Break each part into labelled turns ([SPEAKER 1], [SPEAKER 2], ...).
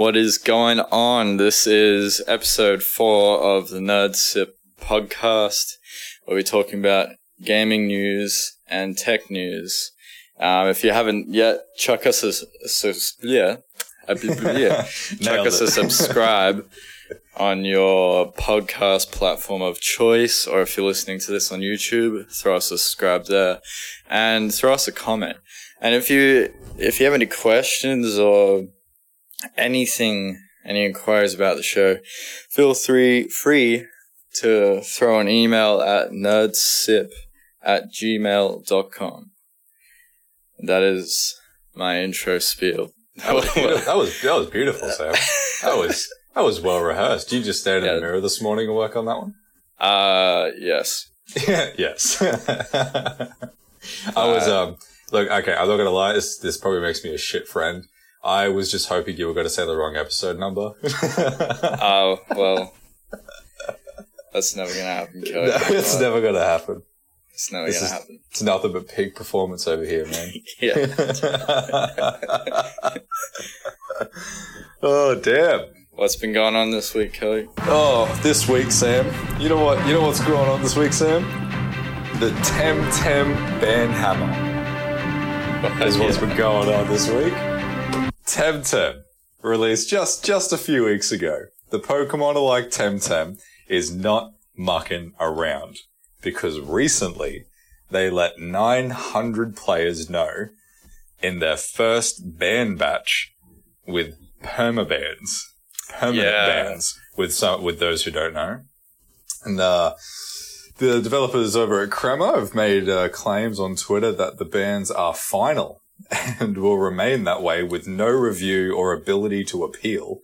[SPEAKER 1] What is going on? This is episode four of the Nerd Sip podcast, where we're talking about gaming news and tech news. Um, if you haven't yet, chuck us a, a, yeah, a, yeah, chuck us a subscribe on your podcast platform of choice, or if you're listening to this on YouTube, throw us a subscribe there, and throw us a comment. And if you if you have any questions or anything, any inquiries about the show, feel free free to throw an email at nerdsip at gmail.com. That is my intro spiel.
[SPEAKER 2] That was, beautiful. that was that was beautiful, Sam. That was that was well rehearsed. You just stared in
[SPEAKER 1] Yeah.
[SPEAKER 2] the mirror this morning and work on that one.
[SPEAKER 1] uh, yes.
[SPEAKER 2] yes. I was um look okay. I'm not gonna lie. This this probably makes me a shit friend. I was just hoping you were going to say the wrong episode number.
[SPEAKER 1] Oh, well. That's never gonna happen, Kelly.
[SPEAKER 2] No, it's never going to happen.
[SPEAKER 1] It's never gonna happen.
[SPEAKER 2] It's nothing but peak performance over here, man.
[SPEAKER 1] Yeah.
[SPEAKER 2] oh damn.
[SPEAKER 1] What's been going on this week, Kelly?
[SPEAKER 2] Oh, this week, Sam. You know what? You know what's going on this week, Sam? The Temtem Band Hammer is what's been going on this week. Temtem, released just just a few weeks ago. The Pokemon like Temtem is not mucking around because recently they let 900 players know in their first ban batch with permabans, permanent
[SPEAKER 1] Yeah.
[SPEAKER 2] bans with some with those who don't know. And uh, the developers over at Crema have made uh, claims on Twitter that the bans are final and will remain that way with no review or ability to appeal,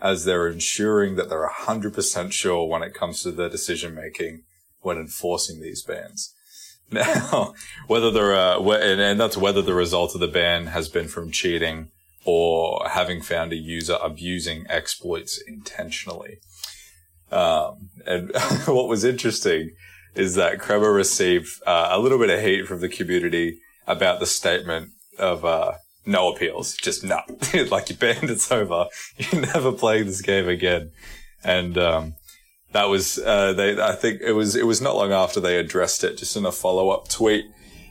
[SPEAKER 2] as they're ensuring that they're 100% sure when it comes to their decision making when enforcing these bans. Now, whether they're, uh, and, and that's whether the result of the ban has been from cheating or having found a user abusing exploits intentionally. Um, and what was interesting is that Crema received uh, a little bit of hate from the community about the statement of uh, no appeals, just no, like you banned, it's over. You're never playing this game again. And um, that was uh, they. I think it was it was not long after they addressed it, just in a follow up tweet.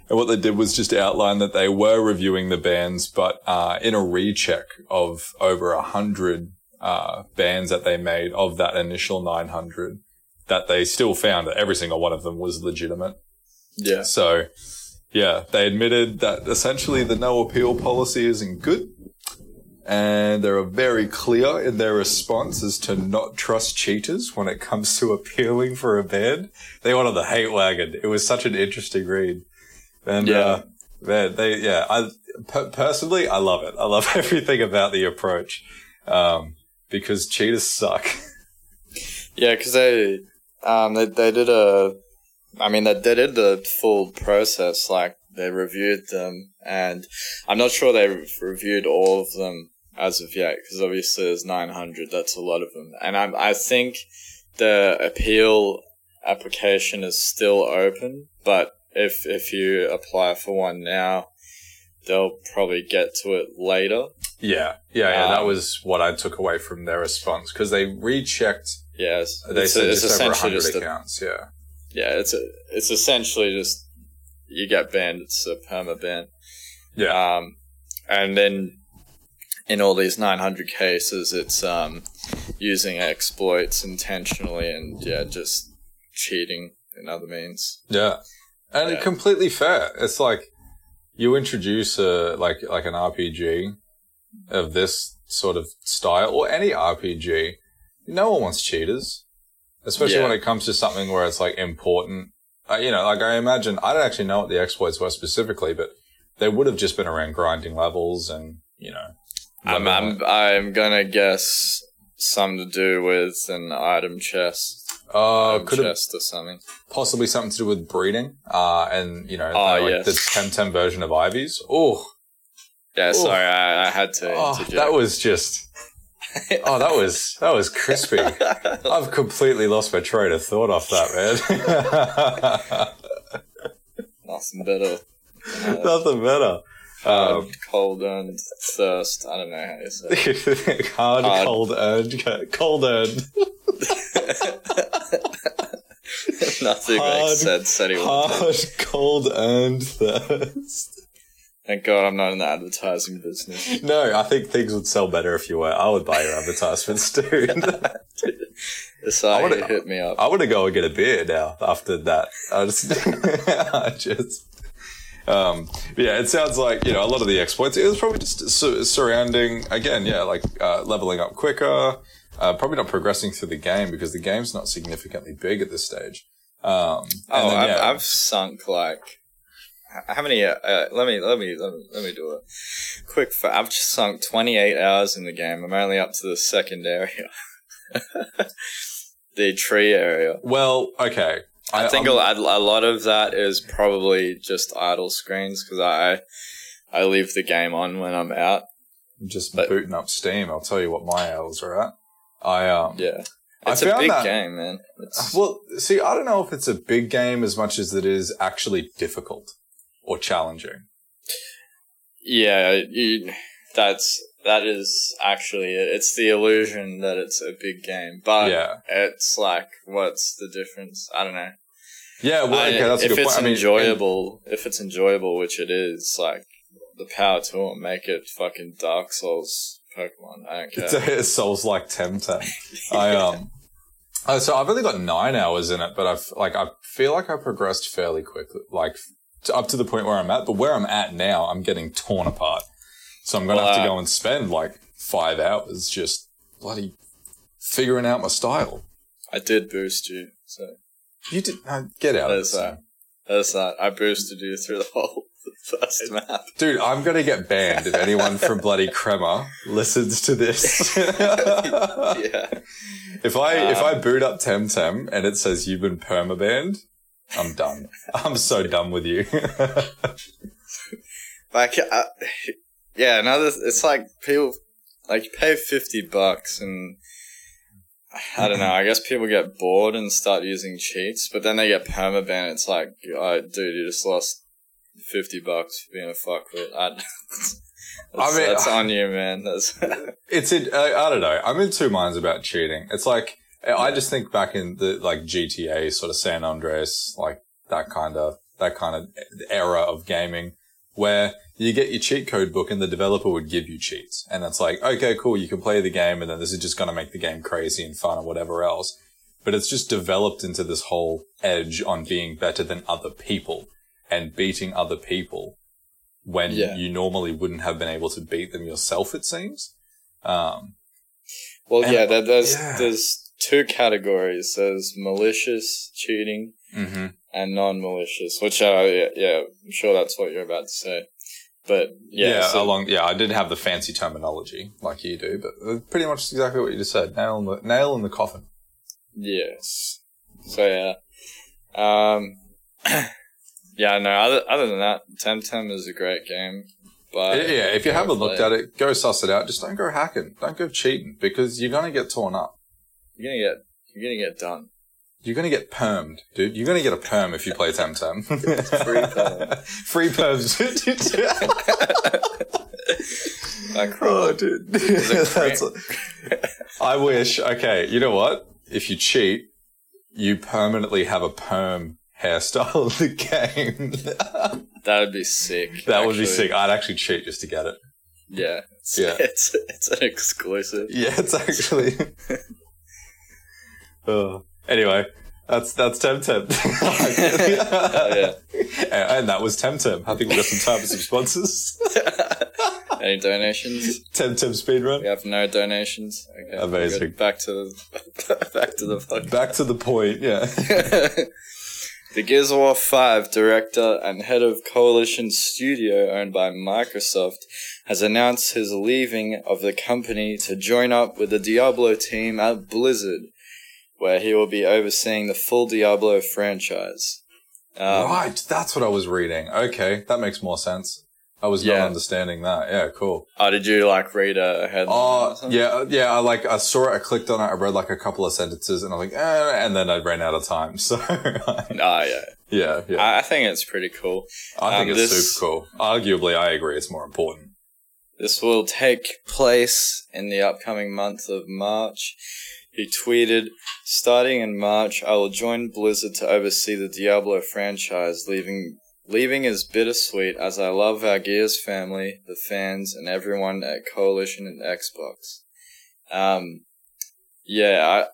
[SPEAKER 2] And what they did was just outline that they were reviewing the bans, but uh, in a recheck of over a hundred uh, bans that they made of that initial 900, that they still found that every single one of them was legitimate.
[SPEAKER 1] Yeah.
[SPEAKER 2] So, yeah, they admitted that essentially the no appeal policy isn't good. And they are very clear in their response as to not trust cheaters when it comes to appealing for a ban. They wanted the hate wagon. It was such an interesting read. And,
[SPEAKER 1] Yeah.
[SPEAKER 2] uh, man, they, yeah, I, per- personally, I love it. I love everything about the approach. Um, because cheaters suck.
[SPEAKER 1] Yeah, because they, um, they they did a, I mean, they, they did the full process. Like they reviewed them, and I'm not sure they've reviewed all of them as of yet, because obviously there's 900. That's a lot of them, and I I think the appeal application is still open, but if if you apply for one now, they'll probably get to it later.
[SPEAKER 2] Yeah. Yeah. Yeah. that
[SPEAKER 1] Um,
[SPEAKER 2] was what I took away from their response because they rechecked
[SPEAKER 1] Yes,
[SPEAKER 2] They
[SPEAKER 1] it's,
[SPEAKER 2] said
[SPEAKER 1] it's
[SPEAKER 2] just over
[SPEAKER 1] essentially
[SPEAKER 2] 100
[SPEAKER 1] just a
[SPEAKER 2] accounts, yeah.
[SPEAKER 1] Yeah, it's a, it's essentially just you get banned. It's a perma ban.
[SPEAKER 2] Yeah.
[SPEAKER 1] Um, and then in all these 900 cases, it's um using exploits intentionally and yeah, just cheating in other means.
[SPEAKER 2] yeah. And
[SPEAKER 1] Yeah.
[SPEAKER 2] completely fair. It's like you introduce a, like, like an RPG of this sort of style or any RPG. No one wants cheaters, especially
[SPEAKER 1] Yeah.
[SPEAKER 2] when it comes to something where it's like important. Uh, you know, like I imagine, I don't actually know what the exploits were specifically, but they would have just been around grinding levels and, you know.
[SPEAKER 1] I'm, I'm I'm gonna guess some to do with an item chest,
[SPEAKER 2] Uh,
[SPEAKER 1] item
[SPEAKER 2] could
[SPEAKER 1] chest or something.
[SPEAKER 2] possibly something to do with breeding, uh, and you know,
[SPEAKER 1] Oh,
[SPEAKER 2] like
[SPEAKER 1] yes.
[SPEAKER 2] the Temtem version of IVs. Oh,
[SPEAKER 1] Yeah,
[SPEAKER 2] Oof.
[SPEAKER 1] sorry, I, I had to.
[SPEAKER 2] oh, that was just. Oh, that was that was crispy. I've completely lost my train of thought off that, man.
[SPEAKER 1] Nothing better.
[SPEAKER 2] Nothing better.
[SPEAKER 1] Hard,
[SPEAKER 2] Um,
[SPEAKER 1] cold, and thirst. I don't know how you say. it.
[SPEAKER 2] hard,
[SPEAKER 1] Hard.
[SPEAKER 2] cold earned, cold earned,
[SPEAKER 1] Nothing
[SPEAKER 2] Hard-
[SPEAKER 1] makes sense anymore.
[SPEAKER 2] hard, cold earned thirst.
[SPEAKER 1] Thank God I'm not in the advertising business.
[SPEAKER 2] No, I think things would sell better if you were. I would buy your advertisements, dude.
[SPEAKER 1] This
[SPEAKER 2] I wanna-
[SPEAKER 1] hit me up.
[SPEAKER 2] I want to go and get a beer now after that. I just, I just, um, yeah, it sounds like, you know, a lot of the exploits, it was probably just su- surrounding, again, yeah, like, uh, leveling up quicker, uh, probably not progressing through the game because the game's not significantly big at this stage. Um,
[SPEAKER 1] Oh,
[SPEAKER 2] then,
[SPEAKER 1] I've, I've sunk like how many? Uh, uh, let me let me let me let me do it. Quick, fa- I've just sunk twenty eight hours in the game. I'm only up to the second area, the tree area.
[SPEAKER 2] well, okay.
[SPEAKER 1] I, think a, a lot of that is probably just idle screens because I I leave the game on when I'm out.
[SPEAKER 2] just
[SPEAKER 1] but-
[SPEAKER 2] booting up Steam. I'll tell you what my hours are at. I, um,
[SPEAKER 1] Yeah,
[SPEAKER 2] I
[SPEAKER 1] it's a big
[SPEAKER 2] that-
[SPEAKER 1] game, man. It's,
[SPEAKER 2] Well, see, I don't know if it's a big game as much as it is actually difficult or challenging.
[SPEAKER 1] Yeah, you, that's that is actually it. It's the illusion that it's a big game, but
[SPEAKER 2] yeah.
[SPEAKER 1] it's like, what's the difference? I don't know.
[SPEAKER 2] Yeah, well,
[SPEAKER 1] I-
[SPEAKER 2] okay, that's a
[SPEAKER 1] if
[SPEAKER 2] good
[SPEAKER 1] it's
[SPEAKER 2] point. I mean,
[SPEAKER 1] enjoyable, if it's enjoyable, which it is, like the power to it, make it fucking Dark Souls Pokemon. I don't care.
[SPEAKER 2] It's a, Souls like Temtem. I um, uh, so I've only got nine hours in it, but I've like I feel like I progressed fairly quickly, like to, up to the point where I'm at. But where I'm at now, I'm getting torn apart. So I'm gonna
[SPEAKER 1] Well,
[SPEAKER 2] have to
[SPEAKER 1] uh,
[SPEAKER 2] go and spend like five hours just bloody figuring out my style.
[SPEAKER 1] I did boost you, so
[SPEAKER 2] You did no, get out of
[SPEAKER 1] There's that. that's that. I boosted you through the whole first map.
[SPEAKER 2] dude. I'm gonna get banned if anyone from bloody Crema listens to this.
[SPEAKER 1] yeah.
[SPEAKER 2] If I if
[SPEAKER 1] Um,
[SPEAKER 2] I boot up Temtem and it says you've been permabanned, I'm done. I'm so done with you.
[SPEAKER 1] Like, uh, yeah, another. It's like people like you pay fifty bucks, and I don't know. I guess people get bored and start using cheats, but then they get permaban. It's like, oh, dude, you just lost fifty bucks for being a fuckwit. I,
[SPEAKER 2] I mean-
[SPEAKER 1] that's on you, man. That's
[SPEAKER 2] it's in, I, I don't know. I'm in two minds about cheating. It's like I just think back in the like GTA, sort of San Andreas, like that kind of that kind of era of gaming, where you get your cheat code book and the developer would give you cheats, and it's like, okay, cool, you can play the game, and then this is just going to make the game crazy and fun or whatever else. But it's just developed into this whole edge on being better than other people and beating other people when
[SPEAKER 1] Yeah.
[SPEAKER 2] you normally wouldn't have been able to beat them yourself. It seems. Um,
[SPEAKER 1] well, yeah. There, there's
[SPEAKER 2] yeah.
[SPEAKER 1] there's two categories. There's malicious cheating
[SPEAKER 2] mm-hmm.
[SPEAKER 1] and non-malicious, which uh, yeah, yeah, I'm sure that's what you're about to say. But yeah,
[SPEAKER 2] Yeah,
[SPEAKER 1] so-
[SPEAKER 2] along. Yeah, I didn't have the fancy terminology like you do, but pretty much exactly what you just said. Nail in the nail in the coffin.
[SPEAKER 1] Yes. So yeah. Um Yeah, no, other other than that, Temtem is a great game. But
[SPEAKER 2] yeah, if you haven't looked at it, go suss it out. Just don't go hacking. Don't go cheating because you're gonna get torn up.
[SPEAKER 1] You're gonna get you're gonna get done.
[SPEAKER 2] You're gonna get permed, dude. You're gonna get a perm if you play Temtem.
[SPEAKER 1] Free perm.
[SPEAKER 2] Free perms.
[SPEAKER 1] Like
[SPEAKER 2] oh, dude. That's, I wish. Okay, you know what? If you cheat, you permanently have a perm hairstyle in the game.
[SPEAKER 1] that would be sick.
[SPEAKER 2] that would be sick. I'd actually cheat just to get it.
[SPEAKER 1] Yeah. It's,
[SPEAKER 2] Yeah.
[SPEAKER 1] It's it's an exclusive.
[SPEAKER 2] Yeah, it's actually. Oh. Anyway, that's that's Temtem.
[SPEAKER 1] Oh, yeah.
[SPEAKER 2] and, and that was Temtem. I think we got some time for some sponsors.
[SPEAKER 1] Any donations?
[SPEAKER 2] Temtem speedrun.
[SPEAKER 1] We have no donations. Okay.
[SPEAKER 2] Amazing.
[SPEAKER 1] Back to the back to the podcast.
[SPEAKER 2] Back to the point. Yeah.
[SPEAKER 1] the Gears of War 5 director and head of Coalition Studio owned by Microsoft has announced his leaving of the company to join up with the Diablo team at Blizzard, where he will be overseeing the full Diablo franchise. Um,
[SPEAKER 2] right. That's what I was reading. Okay, that makes more sense. I was
[SPEAKER 1] Yeah.
[SPEAKER 2] not understanding that. Yeah, cool.
[SPEAKER 1] Oh, did you like read a headline?
[SPEAKER 2] Oh, yeah, uh, yeah. I like, I saw it, I clicked on it, I read like a couple of sentences and I'm like, eh, and then I ran out of time. So,
[SPEAKER 1] Oh, yeah.
[SPEAKER 2] yeah, yeah.
[SPEAKER 1] I, I think it's pretty cool.
[SPEAKER 2] I think
[SPEAKER 1] um,
[SPEAKER 2] it's
[SPEAKER 1] this-
[SPEAKER 2] super cool. Arguably, I agree. It's more important.
[SPEAKER 1] This will take place in the upcoming month of March. He tweeted, starting in March, I will join Blizzard to oversee the Diablo franchise, leaving leaving is bittersweet as I love our Gears family, the fans, and everyone at Coalition and Xbox. Um, yeah,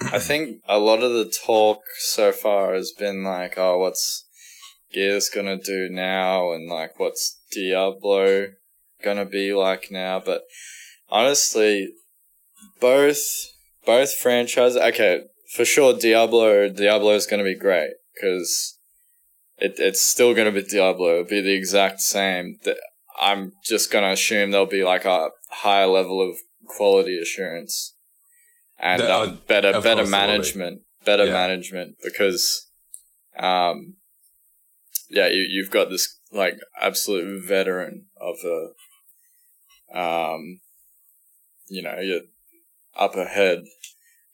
[SPEAKER 1] I, I think a lot of the talk so far has been like, oh, what's Gears gonna do now, and like, what's Diablo gonna be like now, but honestly, both both franchises. Okay, for sure, Diablo Diablo is gonna be great because it it's still gonna be Diablo. It'll be the exact same. I'm just gonna assume there'll be like a higher level of quality assurance and
[SPEAKER 2] There-
[SPEAKER 1] um, better better management, better
[SPEAKER 2] Yeah.
[SPEAKER 1] management because, um, yeah, you you've got this like absolute veteran of a, um, you know, your upper ahead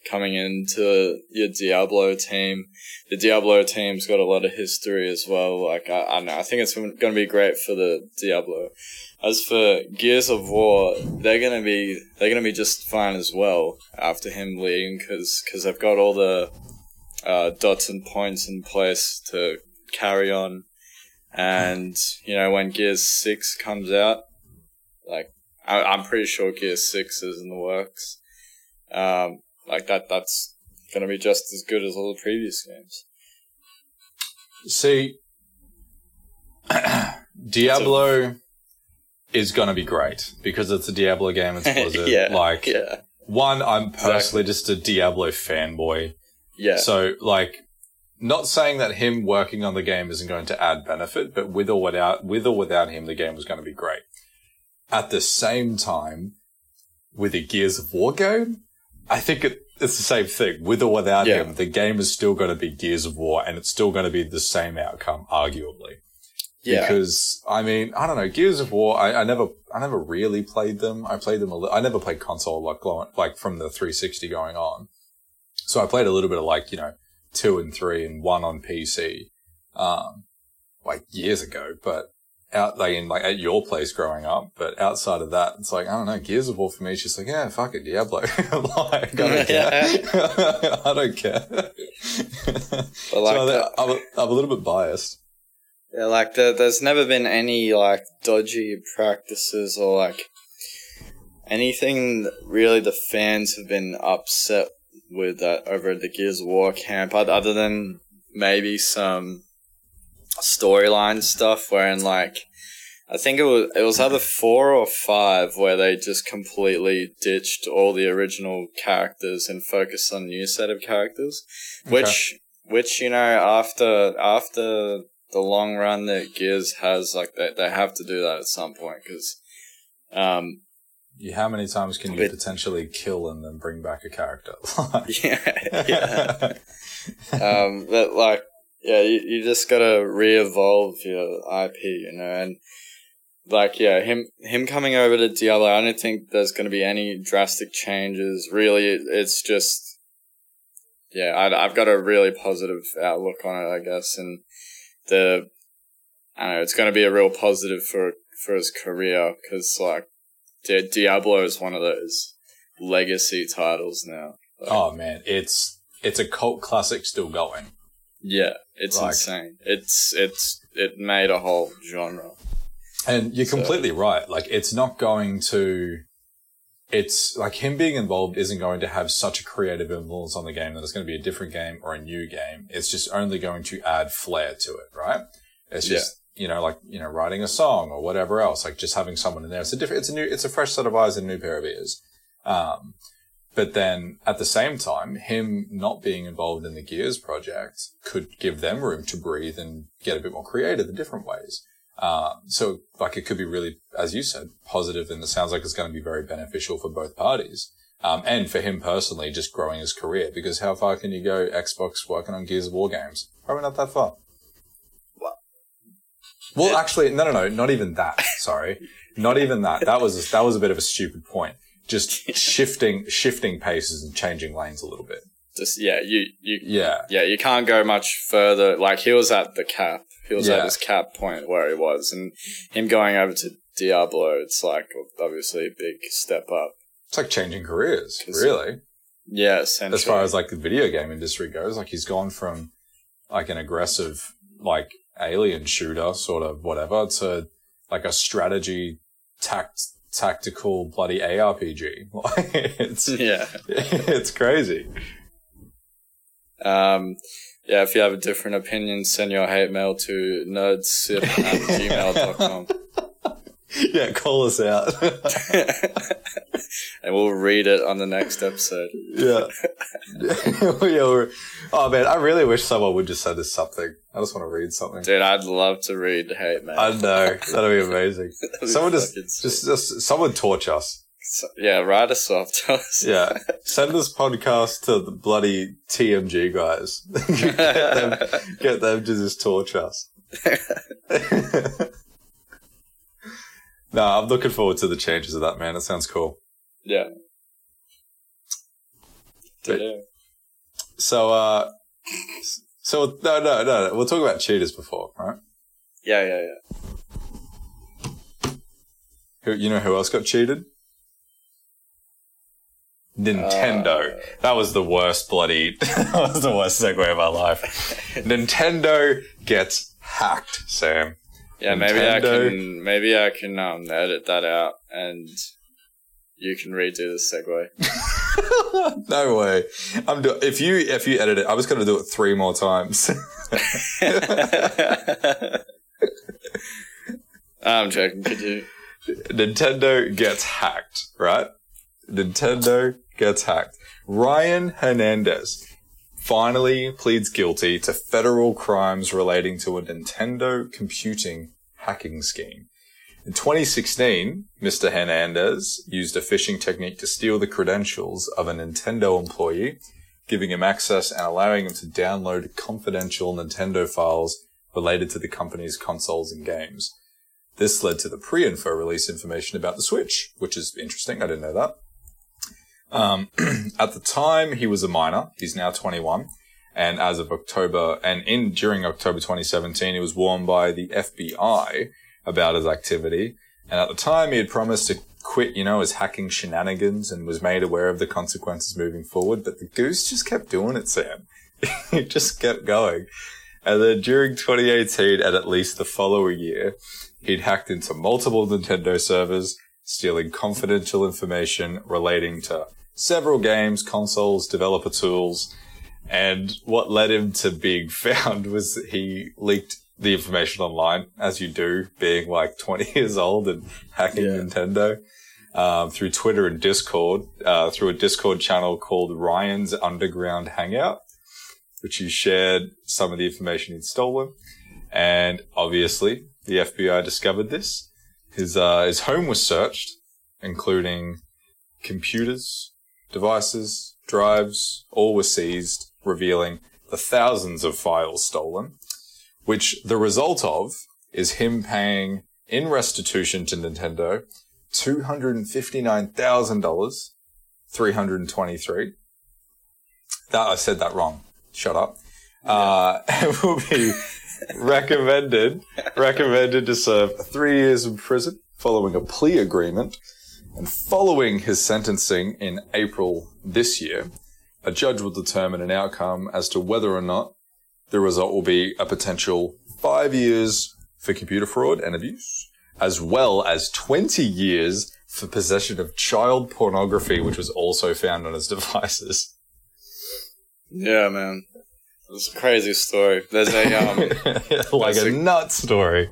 [SPEAKER 1] coming into your Diablo team. The Diablo team's got a lot of history as well. Like I, I know, I think it's going to be great for the Diablo. As for Gears of War, they're going to be they're going to be just fine as well after him leaving because cause they've got all the uh, dots and points in place to carry on. And you know when Gears Six comes out, like I, I'm pretty sure Gears Six is in the works. Um, like that, that's gonna be just as good as all the previous games.
[SPEAKER 2] See, Diablo is going to be great because it's a Diablo game. It's Blizzard.
[SPEAKER 1] yeah,
[SPEAKER 2] like,
[SPEAKER 1] yeah,
[SPEAKER 2] one, I'm personally just a Diablo fanboy.
[SPEAKER 1] yeah,
[SPEAKER 2] So, like, not saying that him working on the game isn't going to add benefit, but with or without, with or without him, the game was going to be great. At the same time, with a Gears of War game, I think it, it's the same thing. With or without
[SPEAKER 1] Yeah.
[SPEAKER 2] him, the game is still going to be Gears of War, and it's still going to be the same outcome, arguably.
[SPEAKER 1] yeah.
[SPEAKER 2] Because I mean, I don't know, Gears of War. I, I never, I never really played them. I played them a little. I never played console like like from the 360 going on. So I played a little bit of like you know two and three and one on PC, um, like years ago. But out like in like at your place growing up. But outside of that, it's like I don't know. Gears of War for me, it's just like yeah, fuck it, Diablo. like I don't care. I don't care.
[SPEAKER 1] But like
[SPEAKER 2] so
[SPEAKER 1] the-
[SPEAKER 2] I'm, a, I'm a little bit biased.
[SPEAKER 1] Yeah, like the, there's never been any like dodgy practices or like anything really the fans have been upset with that over at the Gears of War camp, other than maybe some storyline stuff wherein like I think it was it was either four or five where they just completely ditched all the original characters and focused on a new set of characters, which which you know after after the long run that Gears has, like they they have to do that at some point because, um,
[SPEAKER 2] Yeah, How many times can you potentially kill and then bring back a character?
[SPEAKER 1] yeah, yeah. um, but like, yeah, you, you just gotta re-evolve your IP, you know, and like, yeah, him him coming over to Diablo, I don't think there's gonna be any drastic changes. Really, it, it's just, yeah, I, I've got a really positive outlook on it, I guess, and the, I don't know, it's gonna be a real positive for for his career because like, Di- Diablo is one of those legacy titles now. Like,
[SPEAKER 2] oh man, it's it's a cult classic still going.
[SPEAKER 1] Yeah, it's
[SPEAKER 2] Like-
[SPEAKER 1] insane. It's it's it made a whole genre.
[SPEAKER 2] And you're
[SPEAKER 1] So-
[SPEAKER 2] completely right. Like it's not going to it's like him being involved isn't going to have such a creative influence on the game that it's going to be a different game or a new game. It's just only going to add flair to it, right? It's just, you know, like, you know, writing a song or whatever else, like just having someone in there. It's a different, it's a new, it's a fresh set of eyes and a new pair of ears. Um, but then at the same time, him not being involved in the Gears project could give them room to breathe and get a bit more creative in different ways. Um, so like it could be really, as you said, positive and it sounds like it's going to be very beneficial for both parties. Um, and for him personally, just growing his career because how far can you go Xbox working on Gears of War games? Probably not that far. Well, actually, no, no, no, not even that. Sorry, not even that. That was that was a bit of a stupid point. Just shifting shifting paces and changing lanes a little bit.
[SPEAKER 1] Just yeah, you you
[SPEAKER 2] Yeah,
[SPEAKER 1] yeah, you can't go much further. Like he was at the cap. He was
[SPEAKER 2] Yeah.
[SPEAKER 1] at his cap point where he was, and him going over to Diablo, it's like obviously a big step up.
[SPEAKER 2] it's like changing careers, really.
[SPEAKER 1] Yeah.
[SPEAKER 2] As far as like the video game industry goes, like he's gone from like an aggressive like alien shooter sort of whatever to like a strategy tact tactical bloody ARPG. It's
[SPEAKER 1] yeah.
[SPEAKER 2] it's crazy.
[SPEAKER 1] Um, yeah, if you have a different opinion, send your hate mail to nerdsip at gmail.com.
[SPEAKER 2] Yeah, call us out.
[SPEAKER 1] and we'll read it on the next episode.
[SPEAKER 2] yeah. yeah oh man, I really wish someone would just send us something. I just want to read something.
[SPEAKER 1] Dude, I'd love to read hate mail.
[SPEAKER 2] I know that'd be amazing.
[SPEAKER 1] That'd be
[SPEAKER 2] someone just,
[SPEAKER 1] fucking sick.
[SPEAKER 2] just, just, someone torch us.
[SPEAKER 1] So- yeah, write us off to us.
[SPEAKER 2] Yeah, send this podcast to the bloody TMG guys. get, them, get them to just torch us. No, I'm looking forward to the changes of that, man. It sounds cool.
[SPEAKER 1] yeah.
[SPEAKER 2] But- So, uh, so no, no, no, no. We'll talk about cheaters before, right?
[SPEAKER 1] Yeah, yeah, yeah.
[SPEAKER 2] Who, you know who else got cheated? Nintendo.
[SPEAKER 1] Uh,
[SPEAKER 2] that was the worst bloody, that was the worst segue of our life. Nintendo gets hacked, Sam.
[SPEAKER 1] Yeah, maybe I can maybe I can um edit that out and you can redo the segue.
[SPEAKER 2] no way. I'm do- if you if you edit it, I was going to do it three more times.
[SPEAKER 1] I'm joking. Could you?
[SPEAKER 2] Nintendo gets hacked, right? Nintendo gets hacked. Ryan Hernandez finally pleads guilty to federal crimes relating to a Nintendo computing hacking scheme. In 2016, Mr. Hernandez used a phishing technique to steal the credentials of a Nintendo employee, giving him access and allowing him to download confidential Nintendo files related to the company's consoles and games. This led to the pre-info release information about the Switch, which is interesting. I didn't know that. Um, at the time, he was a minor. He's now 21. And as of October, and in during October 2017, he was warned by the FBI about his activity. And at the time, he had promised to quit, you know, his hacking shenanigans and was made aware of the consequences moving forward. But the goose just kept doing it, Sam. it just kept going. And then during 2018 and at least the following year, he'd hacked into multiple Nintendo servers, stealing confidential information relating to several games, consoles, developer tools. And what led him to being found was he leaked the information online, as you do, being like 20 years old and hacking
[SPEAKER 1] Yeah.
[SPEAKER 2] Nintendo. Um, through Twitter and Discord, uh, through a Discord channel called Ryan's Underground Hangout, which he shared some of the information he'd stolen. And obviously, the FBI discovered this. His uh, his home was searched, including computers, devices, drives, all were seized, revealing the thousands of files stolen. Which the result of is him paying in restitution to Nintendo two hundred and fifty nine thousand dollars, three hundred and twenty three. That I said that wrong. Shut up. Uh, it will be recommended recommended to serve three years in prison following a plea agreement. And following his sentencing in April this year, a judge will determine an outcome as to whether or not the result will be a potential five years for computer fraud and abuse, as well as 20 years for possession of child pornography, which was also found on his devices.
[SPEAKER 1] Yeah, man. It's a crazy story. There's a um,
[SPEAKER 2] like a
[SPEAKER 1] a-
[SPEAKER 2] nut story.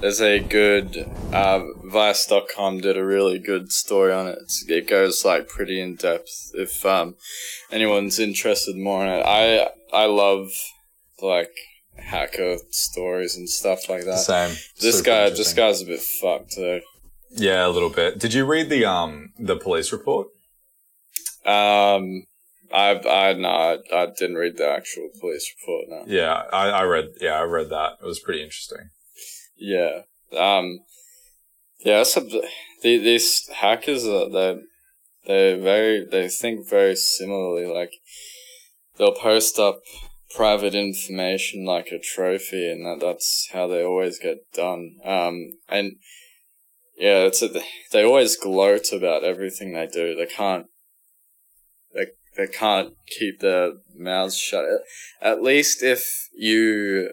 [SPEAKER 1] There's a good uh, Vice.com did a really good story on it. It's- It goes like pretty in depth. If um, anyone's interested more in it, I I love like hacker stories and stuff like that.
[SPEAKER 2] Same.
[SPEAKER 1] This
[SPEAKER 2] Super
[SPEAKER 1] guy, this guy's a bit fucked though.
[SPEAKER 2] Yeah, a little bit. Did you read the um the police report?
[SPEAKER 1] Um, I I no, I, I didn't read the actual police report. No.
[SPEAKER 2] Yeah, I, I read. Yeah, I read that. It was pretty interesting.
[SPEAKER 1] Yeah. Um. Yeah. That's the, these hackers are they they very they think very similarly. Like they'll post up private information like a trophy, and that, that's how they always get done. Um. And yeah, it's a, they always gloat about everything they do. They can't they they can't keep their mouths shut. At least if you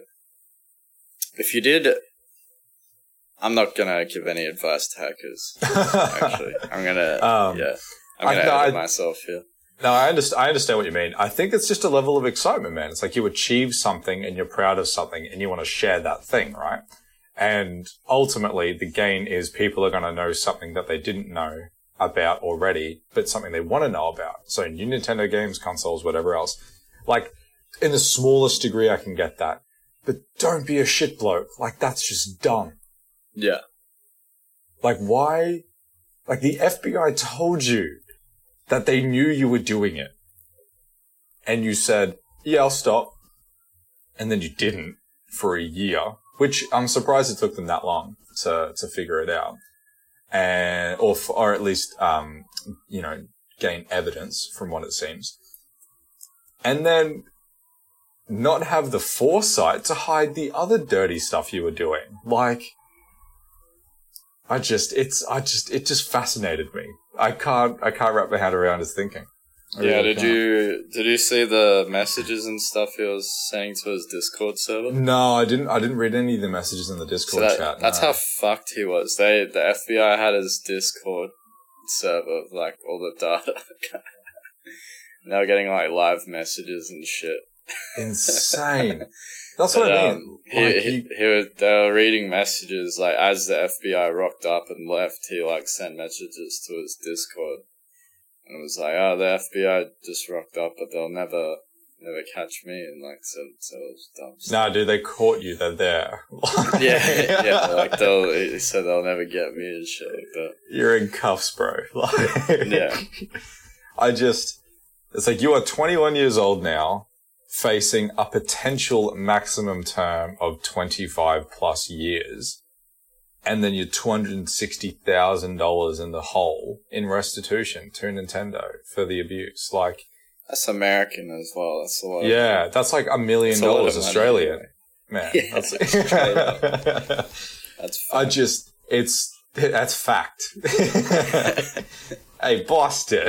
[SPEAKER 1] if you did I'm not gonna give any advice to hackers. Actually, I'm gonna
[SPEAKER 2] Um,
[SPEAKER 1] yeah, I'm gonna
[SPEAKER 2] I- no,
[SPEAKER 1] edit
[SPEAKER 2] I-
[SPEAKER 1] myself here.
[SPEAKER 2] No, I understand. I understand what you mean. I think it's just a level of excitement, man. It's like you achieve something and you're proud of something and you want to share that thing, right? And ultimately, the gain is people are going to know something that they didn't know about already, but something they want to know about. So new Nintendo games, consoles, whatever else. Like, in the smallest degree, I can get that. But don't be a shit bloke. Like, that's just dumb.
[SPEAKER 1] Yeah,
[SPEAKER 2] Like, why? Like, the FBI told you that they knew you were doing it. And you said, yeah, I'll stop. And then you didn't for a year, which I'm surprised it took them that long to, to figure it out. And, or, f- or at least, um, you know, gain evidence from what it seems. And then not have the foresight to hide the other dirty stuff you were doing. Like, I just, it's, I just, it just fascinated me. I can't, I can't wrap my head around his thinking. I
[SPEAKER 1] yeah.
[SPEAKER 2] really
[SPEAKER 1] Did
[SPEAKER 2] can't.
[SPEAKER 1] you did you see the messages and stuff he was saying to his Discord server?
[SPEAKER 2] No, I didn't. I didn't read any of the messages in the
[SPEAKER 1] So
[SPEAKER 2] Discord
[SPEAKER 1] that,
[SPEAKER 2] chat.
[SPEAKER 1] that's
[SPEAKER 2] no.
[SPEAKER 1] how fucked he was. They the FBI had his Discord server like all the data. were getting like live messages and shit.
[SPEAKER 2] insane. That's what
[SPEAKER 1] But,
[SPEAKER 2] I
[SPEAKER 1] um,
[SPEAKER 2] mean.
[SPEAKER 1] he,
[SPEAKER 2] Like,
[SPEAKER 1] he,
[SPEAKER 2] you-
[SPEAKER 1] he was, they were reading messages like as the FBI rocked up and left. He like sent messages to his Discord, and it was like, "Oh, the FBI just rocked up, but they'll never, never catch me." And like, so, so it was dumb. stuff.
[SPEAKER 2] nah, dude, they caught you. They're there.
[SPEAKER 1] yeah, yeah, like they'll. He said they'll never get me and shit like that.
[SPEAKER 2] You're in cuffs, bro. Like,
[SPEAKER 1] Yeah.
[SPEAKER 2] I just, it's like you are 21 years old now, facing a potential maximum term of 25 plus years. And then you're $260,000 in the hole in restitution to Nintendo for the abuse. Like,
[SPEAKER 1] That's American as well. That's a lot. of-
[SPEAKER 2] yeah, that's like a million
[SPEAKER 1] That's a lot of
[SPEAKER 2] dollars Australian. Man,
[SPEAKER 1] Yeah,
[SPEAKER 2] that's,
[SPEAKER 1] that's.
[SPEAKER 2] I just, it's, that's fact. hey, Boston.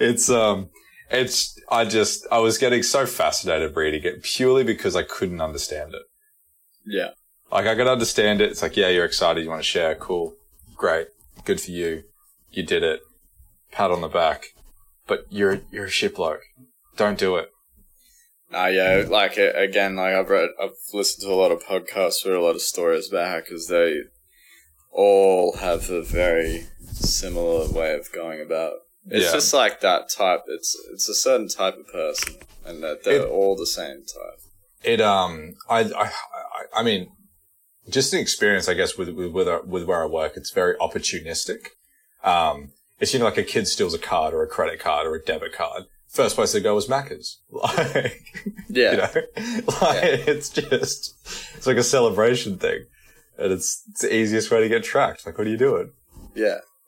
[SPEAKER 2] it's, um, it's, I just, I was getting so fascinated reading it purely because I couldn't understand it.
[SPEAKER 1] yeah,
[SPEAKER 2] Like, I could understand it. It's like, yeah, you're excited. You want to share. Cool. Great. Good for you. You did it. Pat on the back. But you're, you're a shit bloke. Don't do it.
[SPEAKER 1] Nah, yeah, like again, like I've read, I've listened to a lot of podcasts where a lot of stories about hackers. They all have a very similar way of going about. It's
[SPEAKER 2] Yeah.
[SPEAKER 1] just like that type. It's it's a certain type of person, and that they're
[SPEAKER 2] It-
[SPEAKER 1] all the same type.
[SPEAKER 2] it um I, I I- I mean just an experience I guess with with with, our, with where I work it's very opportunistic um it's you know like a kid steals a card or a credit card or a debit card first place they go is Macca's like
[SPEAKER 1] Yeah,
[SPEAKER 2] you know like it's just it's like a celebration thing and it's it's the easiest way to get tracked like what are you doing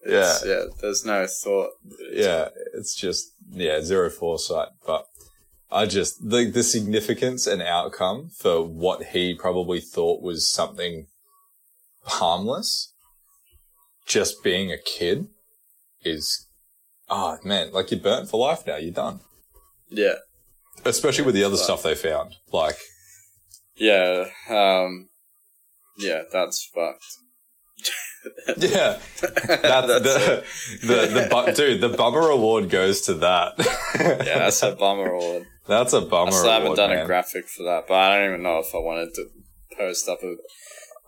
[SPEAKER 1] yeah, it's, yeah. There's no thought.
[SPEAKER 2] yeah, it's just yeah, zero foresight. But I just the the significance and outcome for what he probably thought was something harmless, just being a kid, is oh man, like you're burnt for life now. You're done.
[SPEAKER 1] yeah,
[SPEAKER 2] Especially with the other stuff they found, like
[SPEAKER 1] yeah, um, yeah. That's fucked.
[SPEAKER 2] yeah,
[SPEAKER 1] That's
[SPEAKER 2] the the the bu- dude. The bummer award goes to that.
[SPEAKER 1] yeah, that's a bummer award.
[SPEAKER 2] that's a bummer.
[SPEAKER 1] I still haven't
[SPEAKER 2] award,
[SPEAKER 1] done
[SPEAKER 2] man.
[SPEAKER 1] a graphic for that, but I don't even know if I wanted to post up a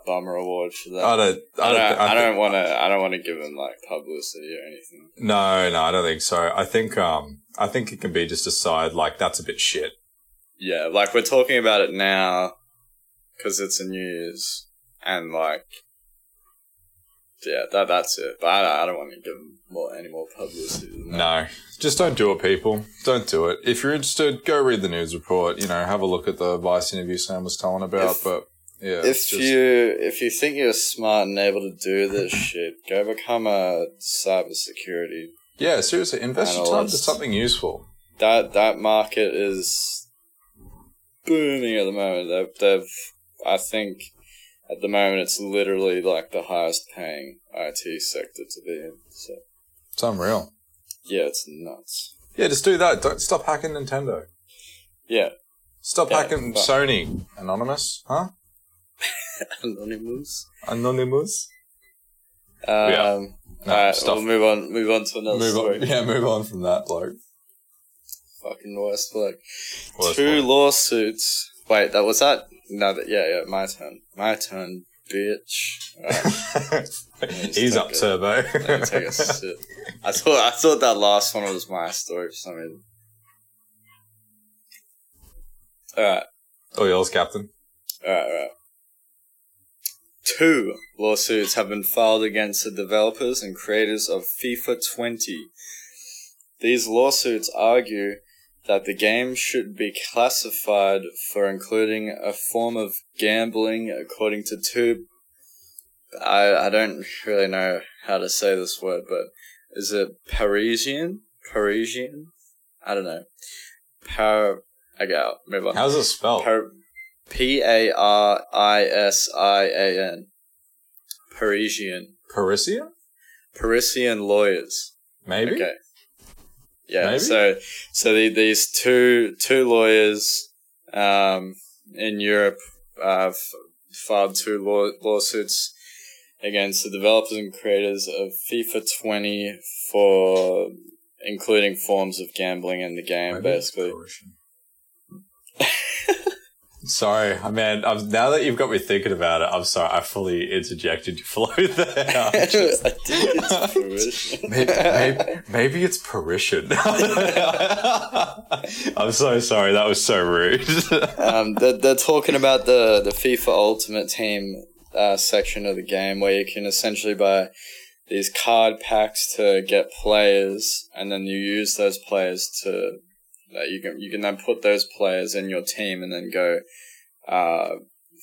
[SPEAKER 1] bummer award for that.
[SPEAKER 2] I don't.
[SPEAKER 1] I don't. I don't want to. I don't want to give him like publicity or anything.
[SPEAKER 2] No, no, I don't think so. I think, um, I think it can be just a side, like, that's a bit shit.
[SPEAKER 1] Yeah, like we're talking about it now because it's a news, and like yeah, that that's it. But I, I don't want to give them more any more publicity. Than that.
[SPEAKER 2] No, just don't do it, people. Don't do it. If you're interested, go read the news report. You know, have a look at the Vice interview Sam was telling about.
[SPEAKER 1] If-
[SPEAKER 2] but yeah,
[SPEAKER 1] If
[SPEAKER 2] just-
[SPEAKER 1] you if you think you're smart and able to do this shit, go become a cybersecurity.
[SPEAKER 2] yeah, seriously, invest your time
[SPEAKER 1] Analyst.
[SPEAKER 2] something useful.
[SPEAKER 1] That that market is booming at the moment. They've, they've I think at the moment it's literally like the highest paying IT sector to be in. So
[SPEAKER 2] It's unreal.
[SPEAKER 1] yeah, it's nuts.
[SPEAKER 2] Yeah, just do that. Don't stop hacking Nintendo.
[SPEAKER 1] Yeah,
[SPEAKER 2] Stop
[SPEAKER 1] Yeah,
[SPEAKER 2] hacking Sony. Anonymous, huh?
[SPEAKER 1] anonymous.
[SPEAKER 2] Anonymous.
[SPEAKER 1] Um,
[SPEAKER 2] Yeah. No,
[SPEAKER 1] alright,
[SPEAKER 2] stop.
[SPEAKER 1] we'll move on. Move on to another
[SPEAKER 2] Move
[SPEAKER 1] story.
[SPEAKER 2] on. Yeah, move on from that bloke.
[SPEAKER 1] Fucking worst bloke.
[SPEAKER 2] Worst
[SPEAKER 1] Two
[SPEAKER 2] bloke.
[SPEAKER 1] lawsuits. Wait, that was that? No, that, yeah, yeah, my turn. My turn, bitch. Alright,
[SPEAKER 2] He's up,
[SPEAKER 1] a-
[SPEAKER 2] Turbo.
[SPEAKER 1] let me take a sip. I thought I thought that last one was my story for some reason. Alright,
[SPEAKER 2] oh, yours, Captain.
[SPEAKER 1] alright, alright. Two lawsuits have been filed against the developers and creators of FIFA 20. These lawsuits argue that the game should be classified for including a form of gambling according to two I I don't really know how to say this word, but is it Parisian? Parisian? I don't know. Par I go move on.
[SPEAKER 2] How's it spelled?
[SPEAKER 1] Par- P A R I S I A N. Parisian.
[SPEAKER 2] Parisian?
[SPEAKER 1] Parisian lawyers.
[SPEAKER 2] Maybe?
[SPEAKER 1] Okay. Yeah.
[SPEAKER 2] Maybe?
[SPEAKER 1] So so the, these two two lawyers um, in Europe uh, filed two law- lawsuits against the developers and creators of FIFA 20 for including forms of gambling in the game,
[SPEAKER 2] Maybe
[SPEAKER 1] basically.
[SPEAKER 2] Sorry, I mean, I'm, now that you've got me thinking about it, I'm sorry, I fully interjected your flow there.
[SPEAKER 1] I
[SPEAKER 2] just-
[SPEAKER 1] it's Parisian.
[SPEAKER 2] maybe, maybe, maybe it's Parisian. I'm so sorry, that was so rude.
[SPEAKER 1] um, they're, they're talking about the, the FIFA Ultimate Team uh, section of the game where you can essentially buy these card packs to get players, and then you use those players to uh, you can you can then put those players in your team and then go uh,